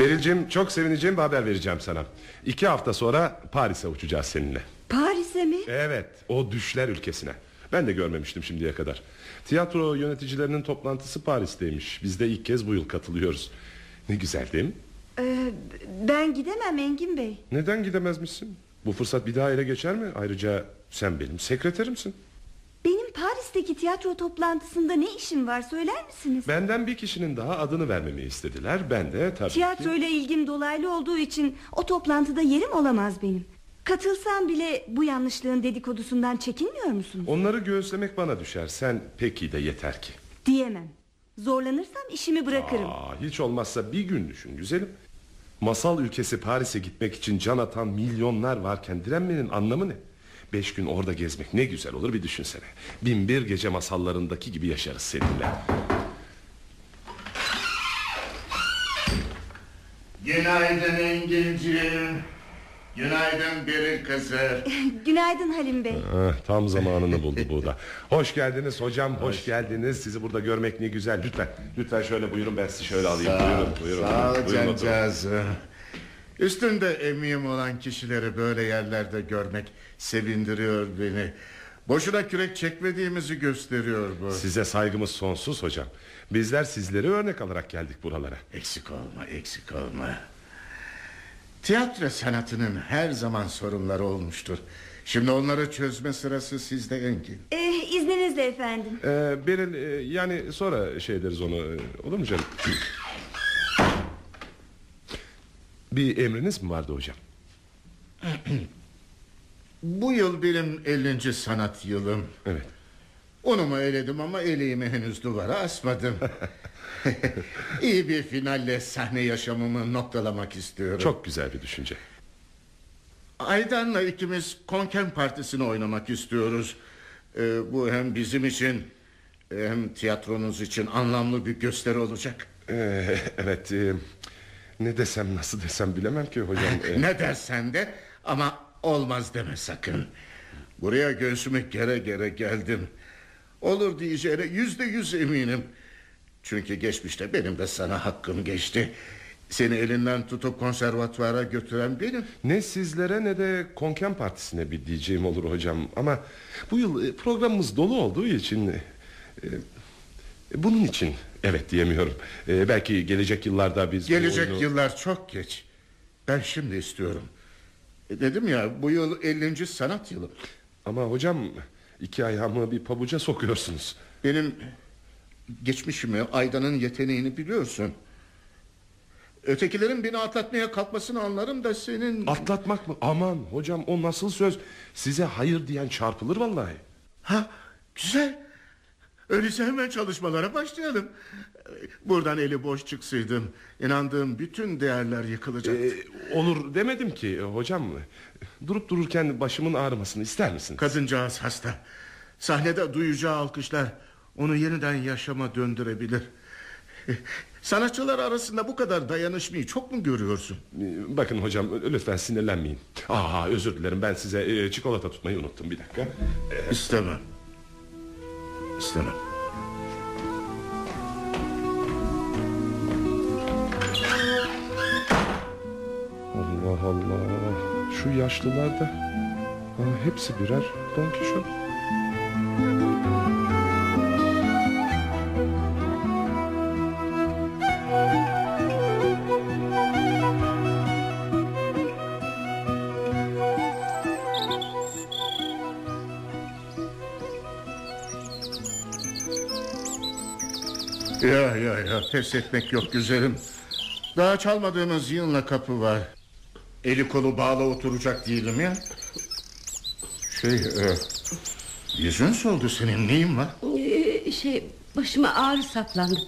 Beril'cim çok sevineceğim bir haber vereceğim sana. İki hafta sonra Paris'e uçacağız seninle. Evet o düşler ülkesine. Ben de görmemiştim şimdiye kadar. Tiyatro yöneticilerinin toplantısı Paris'teymiş. Biz de ilk kez bu yıl katılıyoruz. Ne güzel değil mi? Ee, ben gidemem Engin Bey. Neden gidemezmişsin? Bu fırsat bir daha ele geçer mi? Ayrıca sen benim sekreterimsin. Benim Paris'teki tiyatro toplantısında ne işim var söyler misiniz? Benden bir kişinin daha adını vermemi istediler. Ben de tabii ki... Tiyatroyla ilgim dolaylı olduğu için o toplantıda yerim olamaz benim. Katılsam bile bu yanlışlığın dedikodusundan çekinmiyor musunuz? Onları göğüslemek bana düşer. Sen peki de yeter ki. Diyemem. Zorlanırsam işimi bırakırım. Aa, hiç olmazsa bir gün düşün güzelim. Masal ülkesi Paris'e gitmek için can atan milyonlar varken direnmenin anlamı ne? Beş gün orada gezmek ne güzel olur bir düşünsene. Bin bir gece masallarındaki gibi yaşarız seninle. Günaydın Engin'ciğim. Günaydın Beril kızı. Günaydın Halim Bey. Ah, tam zamanını buldu bu da. Hoş geldiniz hocam, hoş, geldiniz. Sizi burada görmek ne güzel. Lütfen, lütfen şöyle buyurun ben sizi şöyle alayım. buyurun, buyurun. Sağ ol cancağızım. Üstünde emeğim olan kişileri böyle yerlerde görmek sevindiriyor beni. Boşuna kürek çekmediğimizi gösteriyor bu. Size saygımız sonsuz hocam. Bizler sizleri örnek alarak geldik buralara. Eksik olma, eksik olma. Tiyatro sanatının her zaman sorunları olmuştur. Şimdi onları çözme sırası sizde Engin. Ee, izninizle efendim. Ee, Beril e, yani sonra şey ederiz onu olur mu canım? Bir emriniz mi vardı hocam? Bu yıl benim 50. sanat yılım. Evet. Unumu eledim ama eleğimi henüz duvara asmadım. İyi bir finalle sahne yaşamımı noktalamak istiyorum. Çok güzel bir düşünce. Aydan'la ikimiz Konken Partisi'ni oynamak istiyoruz. Ee, bu hem bizim için hem tiyatronuz için anlamlı bir gösteri olacak. Ee, evet. e, Ne desem nasıl desem bilemem ki hocam. Ne dersen de ama olmaz deme sakın. Buraya göğsümü gere gere geldim. Olur diyeceğine yüzde yüz eminim. Çünkü geçmişte benim de sana hakkım geçti. Seni elinden tutup konservatuvara götüren benim. Ne sizlere ne de Konken Partisi'ne bir diyeceğim olur hocam. Ama bu yıl e, programımız dolu olduğu için... e, e, bunun için evet diyemiyorum. E, belki gelecek yıllarda biz... Gelecek oyunu- yıllar çok geç. Ben şimdi istiyorum. E, Dedim ya bu yıl 50. sanat yılım. Ama hocam iki ayağımı bir pabuca sokuyorsunuz. Benim geçmişimi, Aydan'ın yeteneğini biliyorsun. Ötekilerin beni atlatmaya kalkmasını anlarım da senin... Atlatmak mı? Aman hocam o nasıl söz? Size hayır diyen çarpılır vallahi. Ha güzel. Öyleyse hemen çalışmalara başlayalım. Buradan eli boş çıksaydım... ...inandığım bütün değerler yıkılacaktı. Ee, olur demedim ki hocam. Durup dururken başımın ağrımasını ister misiniz? Kadıncağız hasta. Sahnede duyacağı alkışlar... ...onu yeniden yaşama döndürebilir. Sanatçılar arasında bu kadar dayanışmayı çok mu görüyorsun? Ee, Bakın hocam lütfen sinirlenmeyin. Aa özür dilerim ben size e, çikolata tutmayı unuttum bir dakika. İstemem. İstemem. Allah Allah. Şu yaşlılar da aa, hepsi birer Don Kişot. Ya pes etmek yok güzelim. Daha çalmadığımız yığınla kapı var. Eli kolu bağlı oturacak değilim ya. Şey e, yüzün soldu senin neyin var? Ee, şey başıma ağrı saplandı.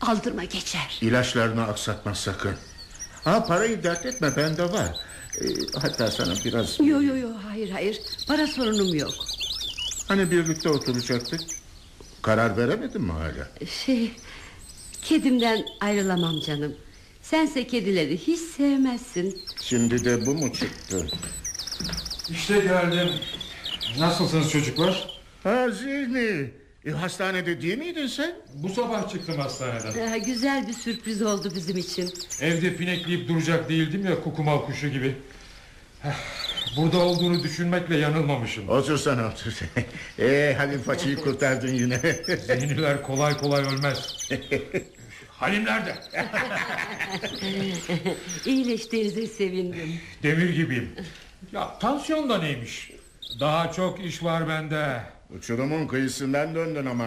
Aldırma geçer. İlaçlarını aksatma sakın. Ha parayı dert etme bende var. E, hatta sana biraz... Yo yo yo hayır hayır. Para sorunum yok. Hani birlikte oturacaktık? Karar veremedin mi hala? Şey kedimden ayrılamam canım. Sense kedileri hiç sevmezsin. Şimdi de bu mu çıktı? İşte geldim. Nasılsınız çocuklar? Ha Zihni. E, hastanede değil miydin sen? Bu sabah çıktım hastaneden. Ee, güzel bir sürpriz oldu bizim için. Evde pinekleyip duracak değildim ya kukumav kuşu gibi. Burada olduğunu düşünmekle yanılmamışım. Otur sen otur. e, Halil Paça'yı kurtardın yine. Zihniler kolay kolay ölmez. Halim nerede? İyileştiğinize sevindim. Demir gibiyim. Ya tansiyon da neymiş? Daha çok iş var bende. Uçurumun kıyısından döndün ama.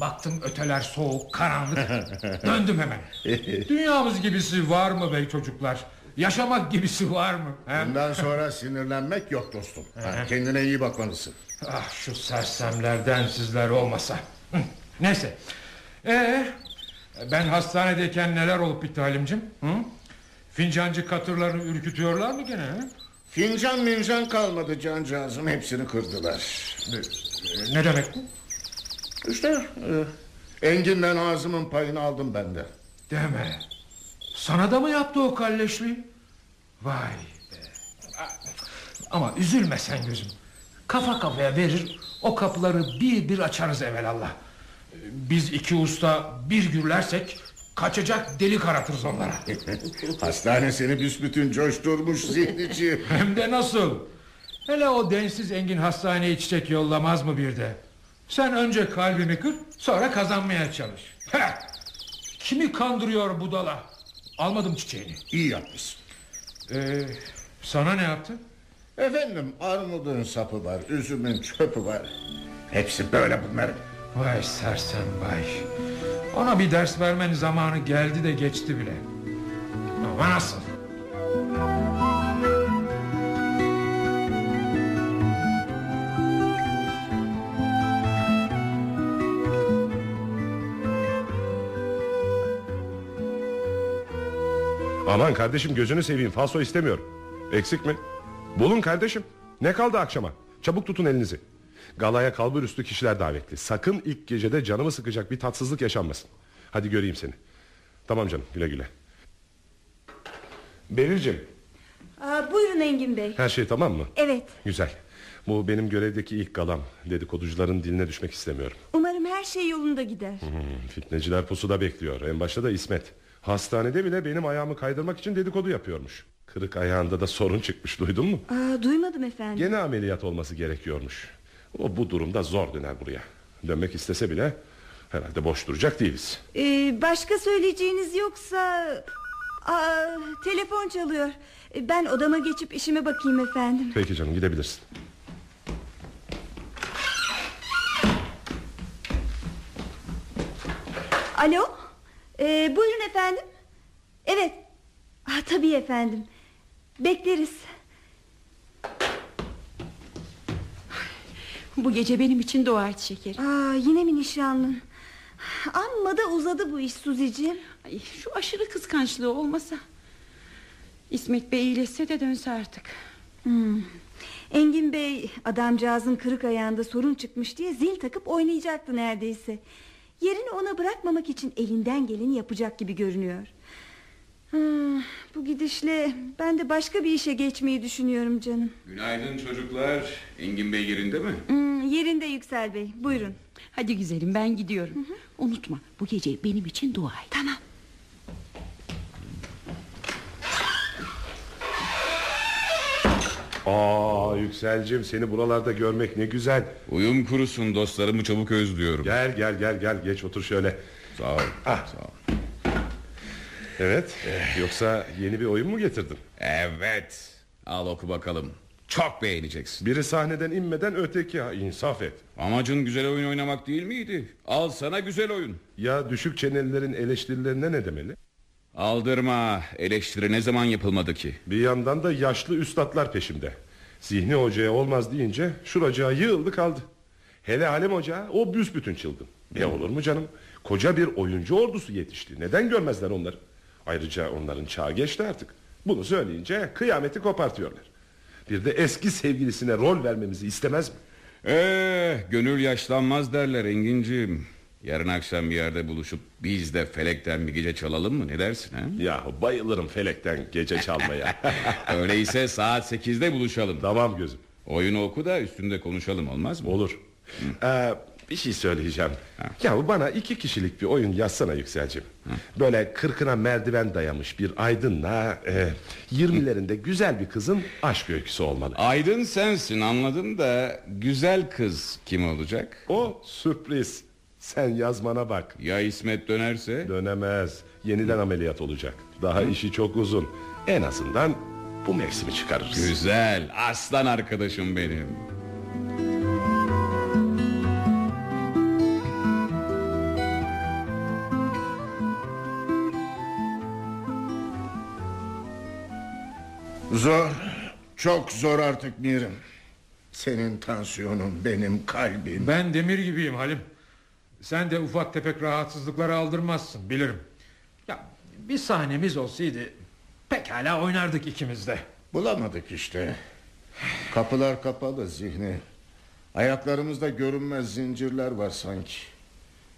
Baktım öteler soğuk, karanlık. Döndüm hemen. Dünyamız gibisi var mı bey çocuklar? Yaşamak gibisi var mı? he? Bundan sonra sinirlenmek yok dostum. Ha, kendine iyi bakmalısın. Ah şu sersemlerden sizler olmasa. Neyse. Ee, ben hastanedeyken neler olup bitti Halimcim? Hı? Fincancı katırlarını ürkütüyorlar mı gene? he? Fincan mincan kalmadı cancağızım hepsini kırdılar. Ee, Ne demek bu? İşte e, Engin'den ağzımın payını aldım ben de. Deme. Sana da mı yaptı o kalleşliği? Vay be. Ama üzülme sen gözüm. Kafa kafaya verir o kapıları bir bir açarız evelallah. Biz iki usta bir gürlersek kaçacak delik aratırız onlara. Hastane seni büsbütün coşturmuş zihniciğim. Hem de nasıl? Hele o densiz Engin hastaneye çiçek yollamaz mı bir de? Sen önce kalbimi kır sonra kazanmaya çalış. Heh! Kimi kandırıyor budala? Almadım çiçeğini. İyi yapmışsın. Ee, sana ne yaptı? Efendim armudun sapı var, üzümün çöpü var. Hepsi böyle bunların. Vay sersem vay. Ona bir ders vermenin zamanı geldi de geçti bile. Ama nasıl? Aman kardeşim gözünü seveyim falso istemiyorum. Eksik mi? Bulun kardeşim. Ne kaldı akşama? Çabuk tutun elinizi. Galaya kalbur üstü kişiler davetli. Sakın ilk gecede canımı sıkacak bir tatsızlık yaşanmasın. Hadi göreyim seni. Tamam canım güle güle. Beril'cim Aa, buyurun Engin Bey. her şey tamam mı? Evet. Güzel. Bu benim görevdeki ilk galam. Dedikoducuların diline düşmek istemiyorum. Umarım her şey yolunda gider. Hmm, fitneciler pusuda bekliyor. En başta da İsmet. Hastanede bile benim ayağımı kaydırmak için dedikodu yapıyormuş. Kırık ayağında da sorun çıkmış duydun mu? Aa, duymadım efendim. Gene ameliyat olması gerekiyormuş. O bu durumda zor döner buraya. Dönmek istese bile herhalde boş duracak değiliz. Ee, başka söyleyeceğiniz yoksa... Aa, telefon çalıyor. Ee, Ben odama geçip işime bakayım efendim. Peki canım gidebilirsin. Alo? Ee, buyurun efendim. Evet. Ah, tabii efendim. Bekleriz. Bu gece benim için dua et şekerim. Aa, yine mi nişanlın? Amma da uzadı bu iş Suziciğim. Ay, şu aşırı kıskançlığı olmasa. İsmet Bey iyileşse de dönse artık. Hmm. Engin Bey adamcağızın kırık ayağında sorun çıkmış diye zil takıp oynayacaktı neredeyse. Yerini ona bırakmamak için elinden geleni yapacak gibi görünüyor. Hmm, bu gidişle ben de başka bir işe geçmeyi düşünüyorum canım. Günaydın çocuklar. Engin Bey yerinde mi? Hmm, yerinde Yüksel Bey buyurun. Hadi güzelim ben gidiyorum. Unutma bu gece benim için dua et. Tamam. Aa Yükselcim seni buralarda görmek ne güzel. Uyum kurusun dostlarımı çabuk özlüyorum. Gel gel gel gel geç otur şöyle. Sağ ol. Ah. Sağ ol. Evet yoksa yeni bir oyun mu getirdin? Evet. Al oku bakalım. Çok beğeneceksin. Biri sahneden inmeden öteki ha, insaf et. Amacın güzel oyun oynamak değil miydi? Al sana güzel oyun. Ya düşük çenelilerin eleştirilerine ne demeli? Aldırma. Eleştiri ne zaman yapılmadı ki? Bir yandan da yaşlı üstadlar peşimde. Zihni hocaya olmaz deyince şuracağı yığıldı kaldı. Hele Halem Hoca o büsbütün çılgın. Ne olur mu canım? Koca bir oyuncu ordusu yetişti. Neden görmezler onları? Ayrıca onların çağı geçti artık. Bunu söyleyince kıyameti kopartıyorlar. Bir de eski sevgilisine rol vermemizi istemez mi? Ee, gönül yaşlanmaz derler Enginciğim. Yarın akşam bir yerde buluşup biz de felekten bir gece çalalım mı ne dersin ha? Ya bayılırım felekten gece çalmaya. Öyleyse saat sekizde buluşalım. tamam gözüm. Oyunu oku da üstünde konuşalım olmaz mı? Olur. Ee, bir şey söyleyeceğim. Ya bana iki kişilik bir oyun yazsana Yükselcim. Böyle kırkına merdiven dayamış bir aydınla... E, ...yirmilerinde güzel bir kızın aşk öyküsü olmalı. Aydın sensin anladım da güzel kız kim olacak? O sürpriz. Sen yazmana bak. Ya İsmet dönerse? Dönemez. Yeniden ameliyat olacak. Daha işi çok uzun. En azından bu mevsimi çıkarırız. Güzel aslan arkadaşım benim. Zor. Çok zor artık Mirim. Senin tansiyonun benim kalbim. Ben demir gibiyim Halim. Sen de ufak tefek rahatsızlıkları aldırmazsın bilirim. Ya bir sahnemiz olsaydı pekala oynardık ikimiz de. Bulamadık işte. Kapılar kapalı zihni. Ayaklarımızda görünmez zincirler var sanki.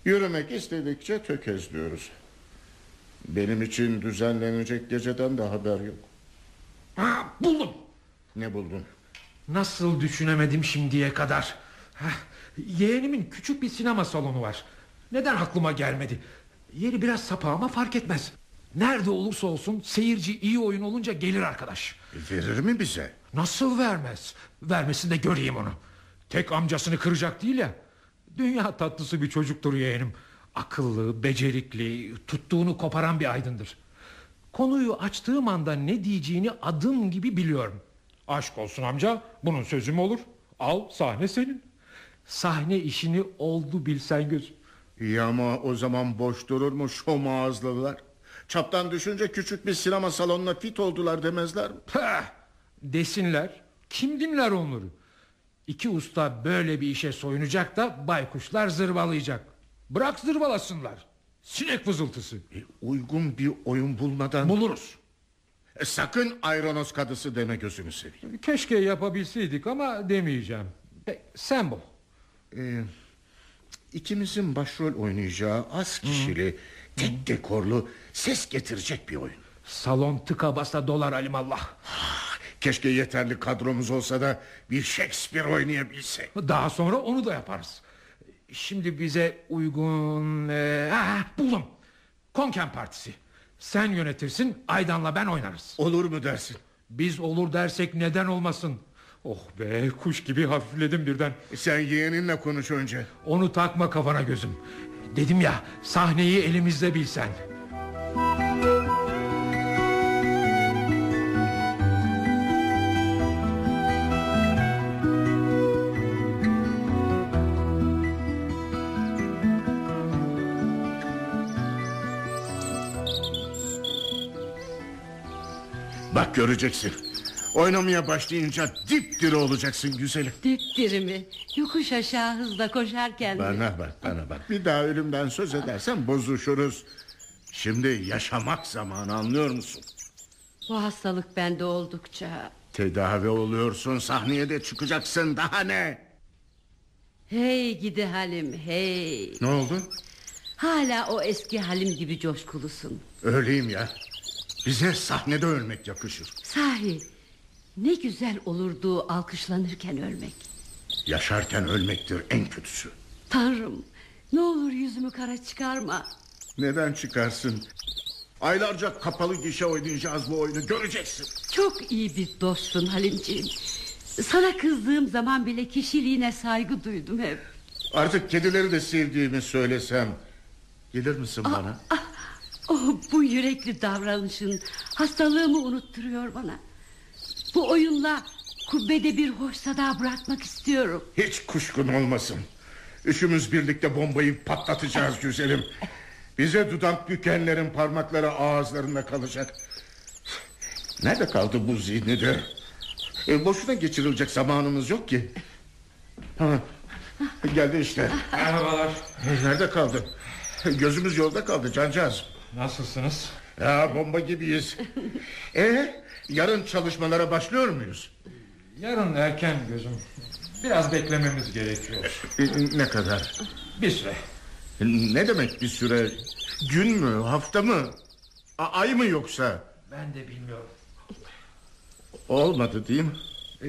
Yürümek istedikçe tökezliyoruz. Benim için düzenlenecek geceden de haber yok. Ha, buldum. Ne buldun? Nasıl düşünemedim şimdiye kadar. Heh, yeğenimin küçük bir sinema salonu var. Neden aklıma gelmedi? Yeri biraz sapa ama fark etmez. Nerede olursa olsun seyirci iyi oyun olunca gelir arkadaş. Verir mi bize? Nasıl vermez? Vermesin de göreyim onu. Tek amcasını kıracak değil ya. Dünya tatlısı bir çocuktur yeğenim. Akıllı, becerikli, tuttuğunu koparan bir aydındır. Konuyu açtığım anda ne diyeceğini adım gibi biliyorum. Aşk olsun amca, bunun sözü mü olur? Al sahne senin. Sahne işini oldu bilsen gözüm. İyi ama o zaman boş durur mu şom ağızlılar? Çaptan düşünce küçük bir sinema salonuna fit oldular demezler mi? Peh! Desinler. Kim dinler onları? İki usta böyle bir işe soyunacak da baykuşlar zırvalayacak. Bırak zırvalasınlar. Sinek vızıltısı. E, uygun bir oyun bulmadan... Buluruz. E, sakın Ayronos kadısı deme gözünü seveyim. Keşke yapabilseydik ama demeyeceğim. Peki, sen bul. E, ikimizin başrol oynayacağı az kişili, tek dekorlu, ses getirecek bir oyun. Salon tıka basa dolar alimallah. Keşke yeterli kadromuz olsa da bir Shakespeare oynayabilsek. Daha sonra onu da yaparız. Şimdi bize uygun... E, ah, buldum. Konken Partisi. Sen yönetirsin Aydan'la ben oynarız. Olur mu dersin? Biz olur dersek neden olmasın? Oh be kuş gibi hafifledim birden. Sen yeğeninle konuş önce. Onu takma kafana gözüm. Dedim ya sahneyi elimizde bilsen. Bak göreceksin. Oynamaya başlayınca dipdiri olacaksın güzelim. Dipdiri mi? Yokuş aşağı hızla koşarken mi? Bana bak bana bak. Bir daha ölümden söz edersen bozuşuruz. Şimdi yaşamak zamanı anlıyor musun? Bu hastalık bende oldukça... Tedavi oluyorsun sahneye de çıkacaksın daha ne? Hey gidi Halim hey. Ne oldu? Hala o eski Halim gibi coşkulusun. Öyleyim ya. Bize sahnede ölmek yakışır. Sahi ne güzel olurdu alkışlanırken ölmek. Yaşarken ölmektir en kötüsü. Tanrım ne olur yüzümü kara çıkarma. Neden çıkarsın? Aylarca kapalı gişe oynayacağız bu oyunu göreceksin. Çok iyi bir dostun Halimciğim. Sana kızdığım zaman bile kişiliğine saygı duydum hep. Artık kedileri de sevdiğimi söylesem. Gelir misin bana? Oh, bu yürekli davranışın hastalığımı unutturuyor bana. Bu oyunla kubbede bir hoş sada bırakmak istiyorum. Hiç kuşkun olmasın. Üçümüz birlikte bombayı patlatacağız güzelim. Bize dudak bükenlerin parmakları ağızlarında kalacak. Nerede kaldı bu zihnide? E, boşuna geçirilecek zamanımız yok ki. Ha, geldi işte. Merhabalar. Nerede kaldı? Gözümüz yolda kaldı cancağız. Nasılsınız? Ya bomba gibiyiz. E, yarın çalışmalara başlıyor muyuz? Yarın erken gözüm. Biraz beklememiz gerekiyor. E, ne kadar? Bir süre. E, Ne demek bir süre? Gün mü, hafta mı? A- ay mı yoksa? Ben de bilmiyorum. Olmadı değil mi? Ee,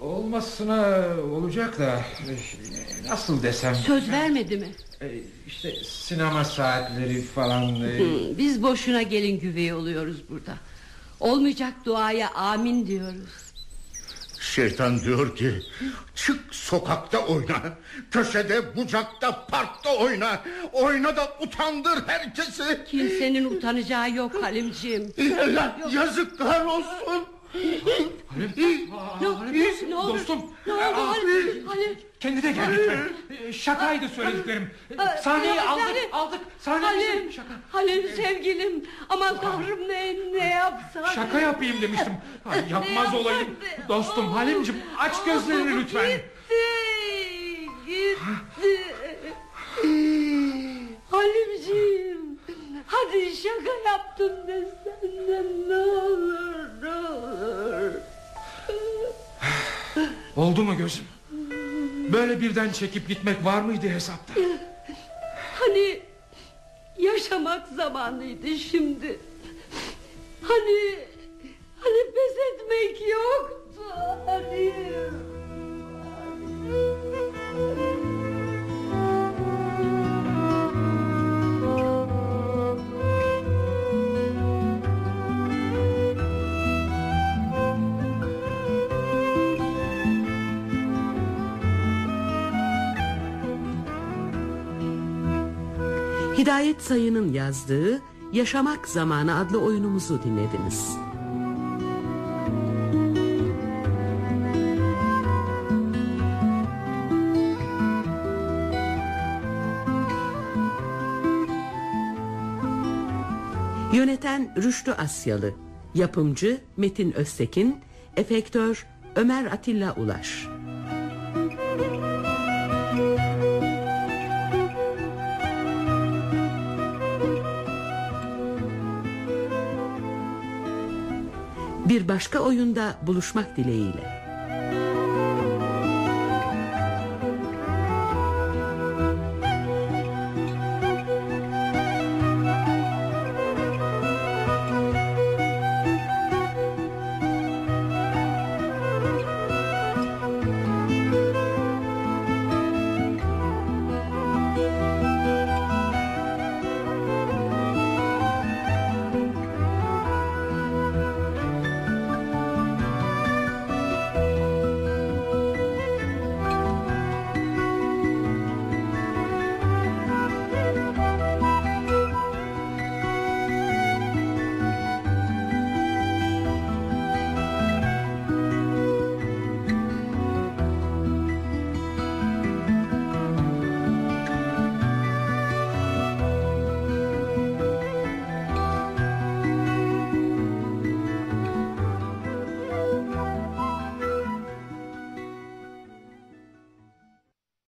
olmasına olacak da e, nasıl desem. Söz vermedi mi? Ee, işte sinema saatleri falan. e, Hı, Biz boşuna gelin güvey oluyoruz burada. Olmayacak duaya amin diyoruz. Şeytan diyor ki çık sokakta oyna köşede bucakta parkta oyna oyna da utandır herkesi Kimsenin utanacağı yok Halimciğim. Ya- yazıklar olsun Ne, ne, ne olur? Dostum. Ne oldu Halim? Halim. Kendine gel lütfen. Ee, Şakaydı söylediklerim. Sahneyi Halim, aldık Halim. aldık. Sahne Halim, bizim. Şaka. Halim sevgilim. Aman tanrım ne, ne yapsam? Şaka yapayım demiştim. Ay, yapmaz olayım. Dostum Halimcim aç gözlerini lütfen. Gitti. Gitti. Halimciğim. Hadi şaka yaptım desenden ne olur ne olur. Oldu mu gözüm? Böyle birden çekip gitmek var mıydı hesapta? Hani yaşamak zamanıydı şimdi. Hani hani pes etmek yoktu. Hani. Hidayet Sayın'ın yazdığı Yaşamak Zamanı adlı oyunumuzu dinlediniz. Yöneten Rüştü Asyalı Yapımcı Metin Öztekin Efektör Ömer Atilla Ulaş başka oyunda buluşmak dileğiyle.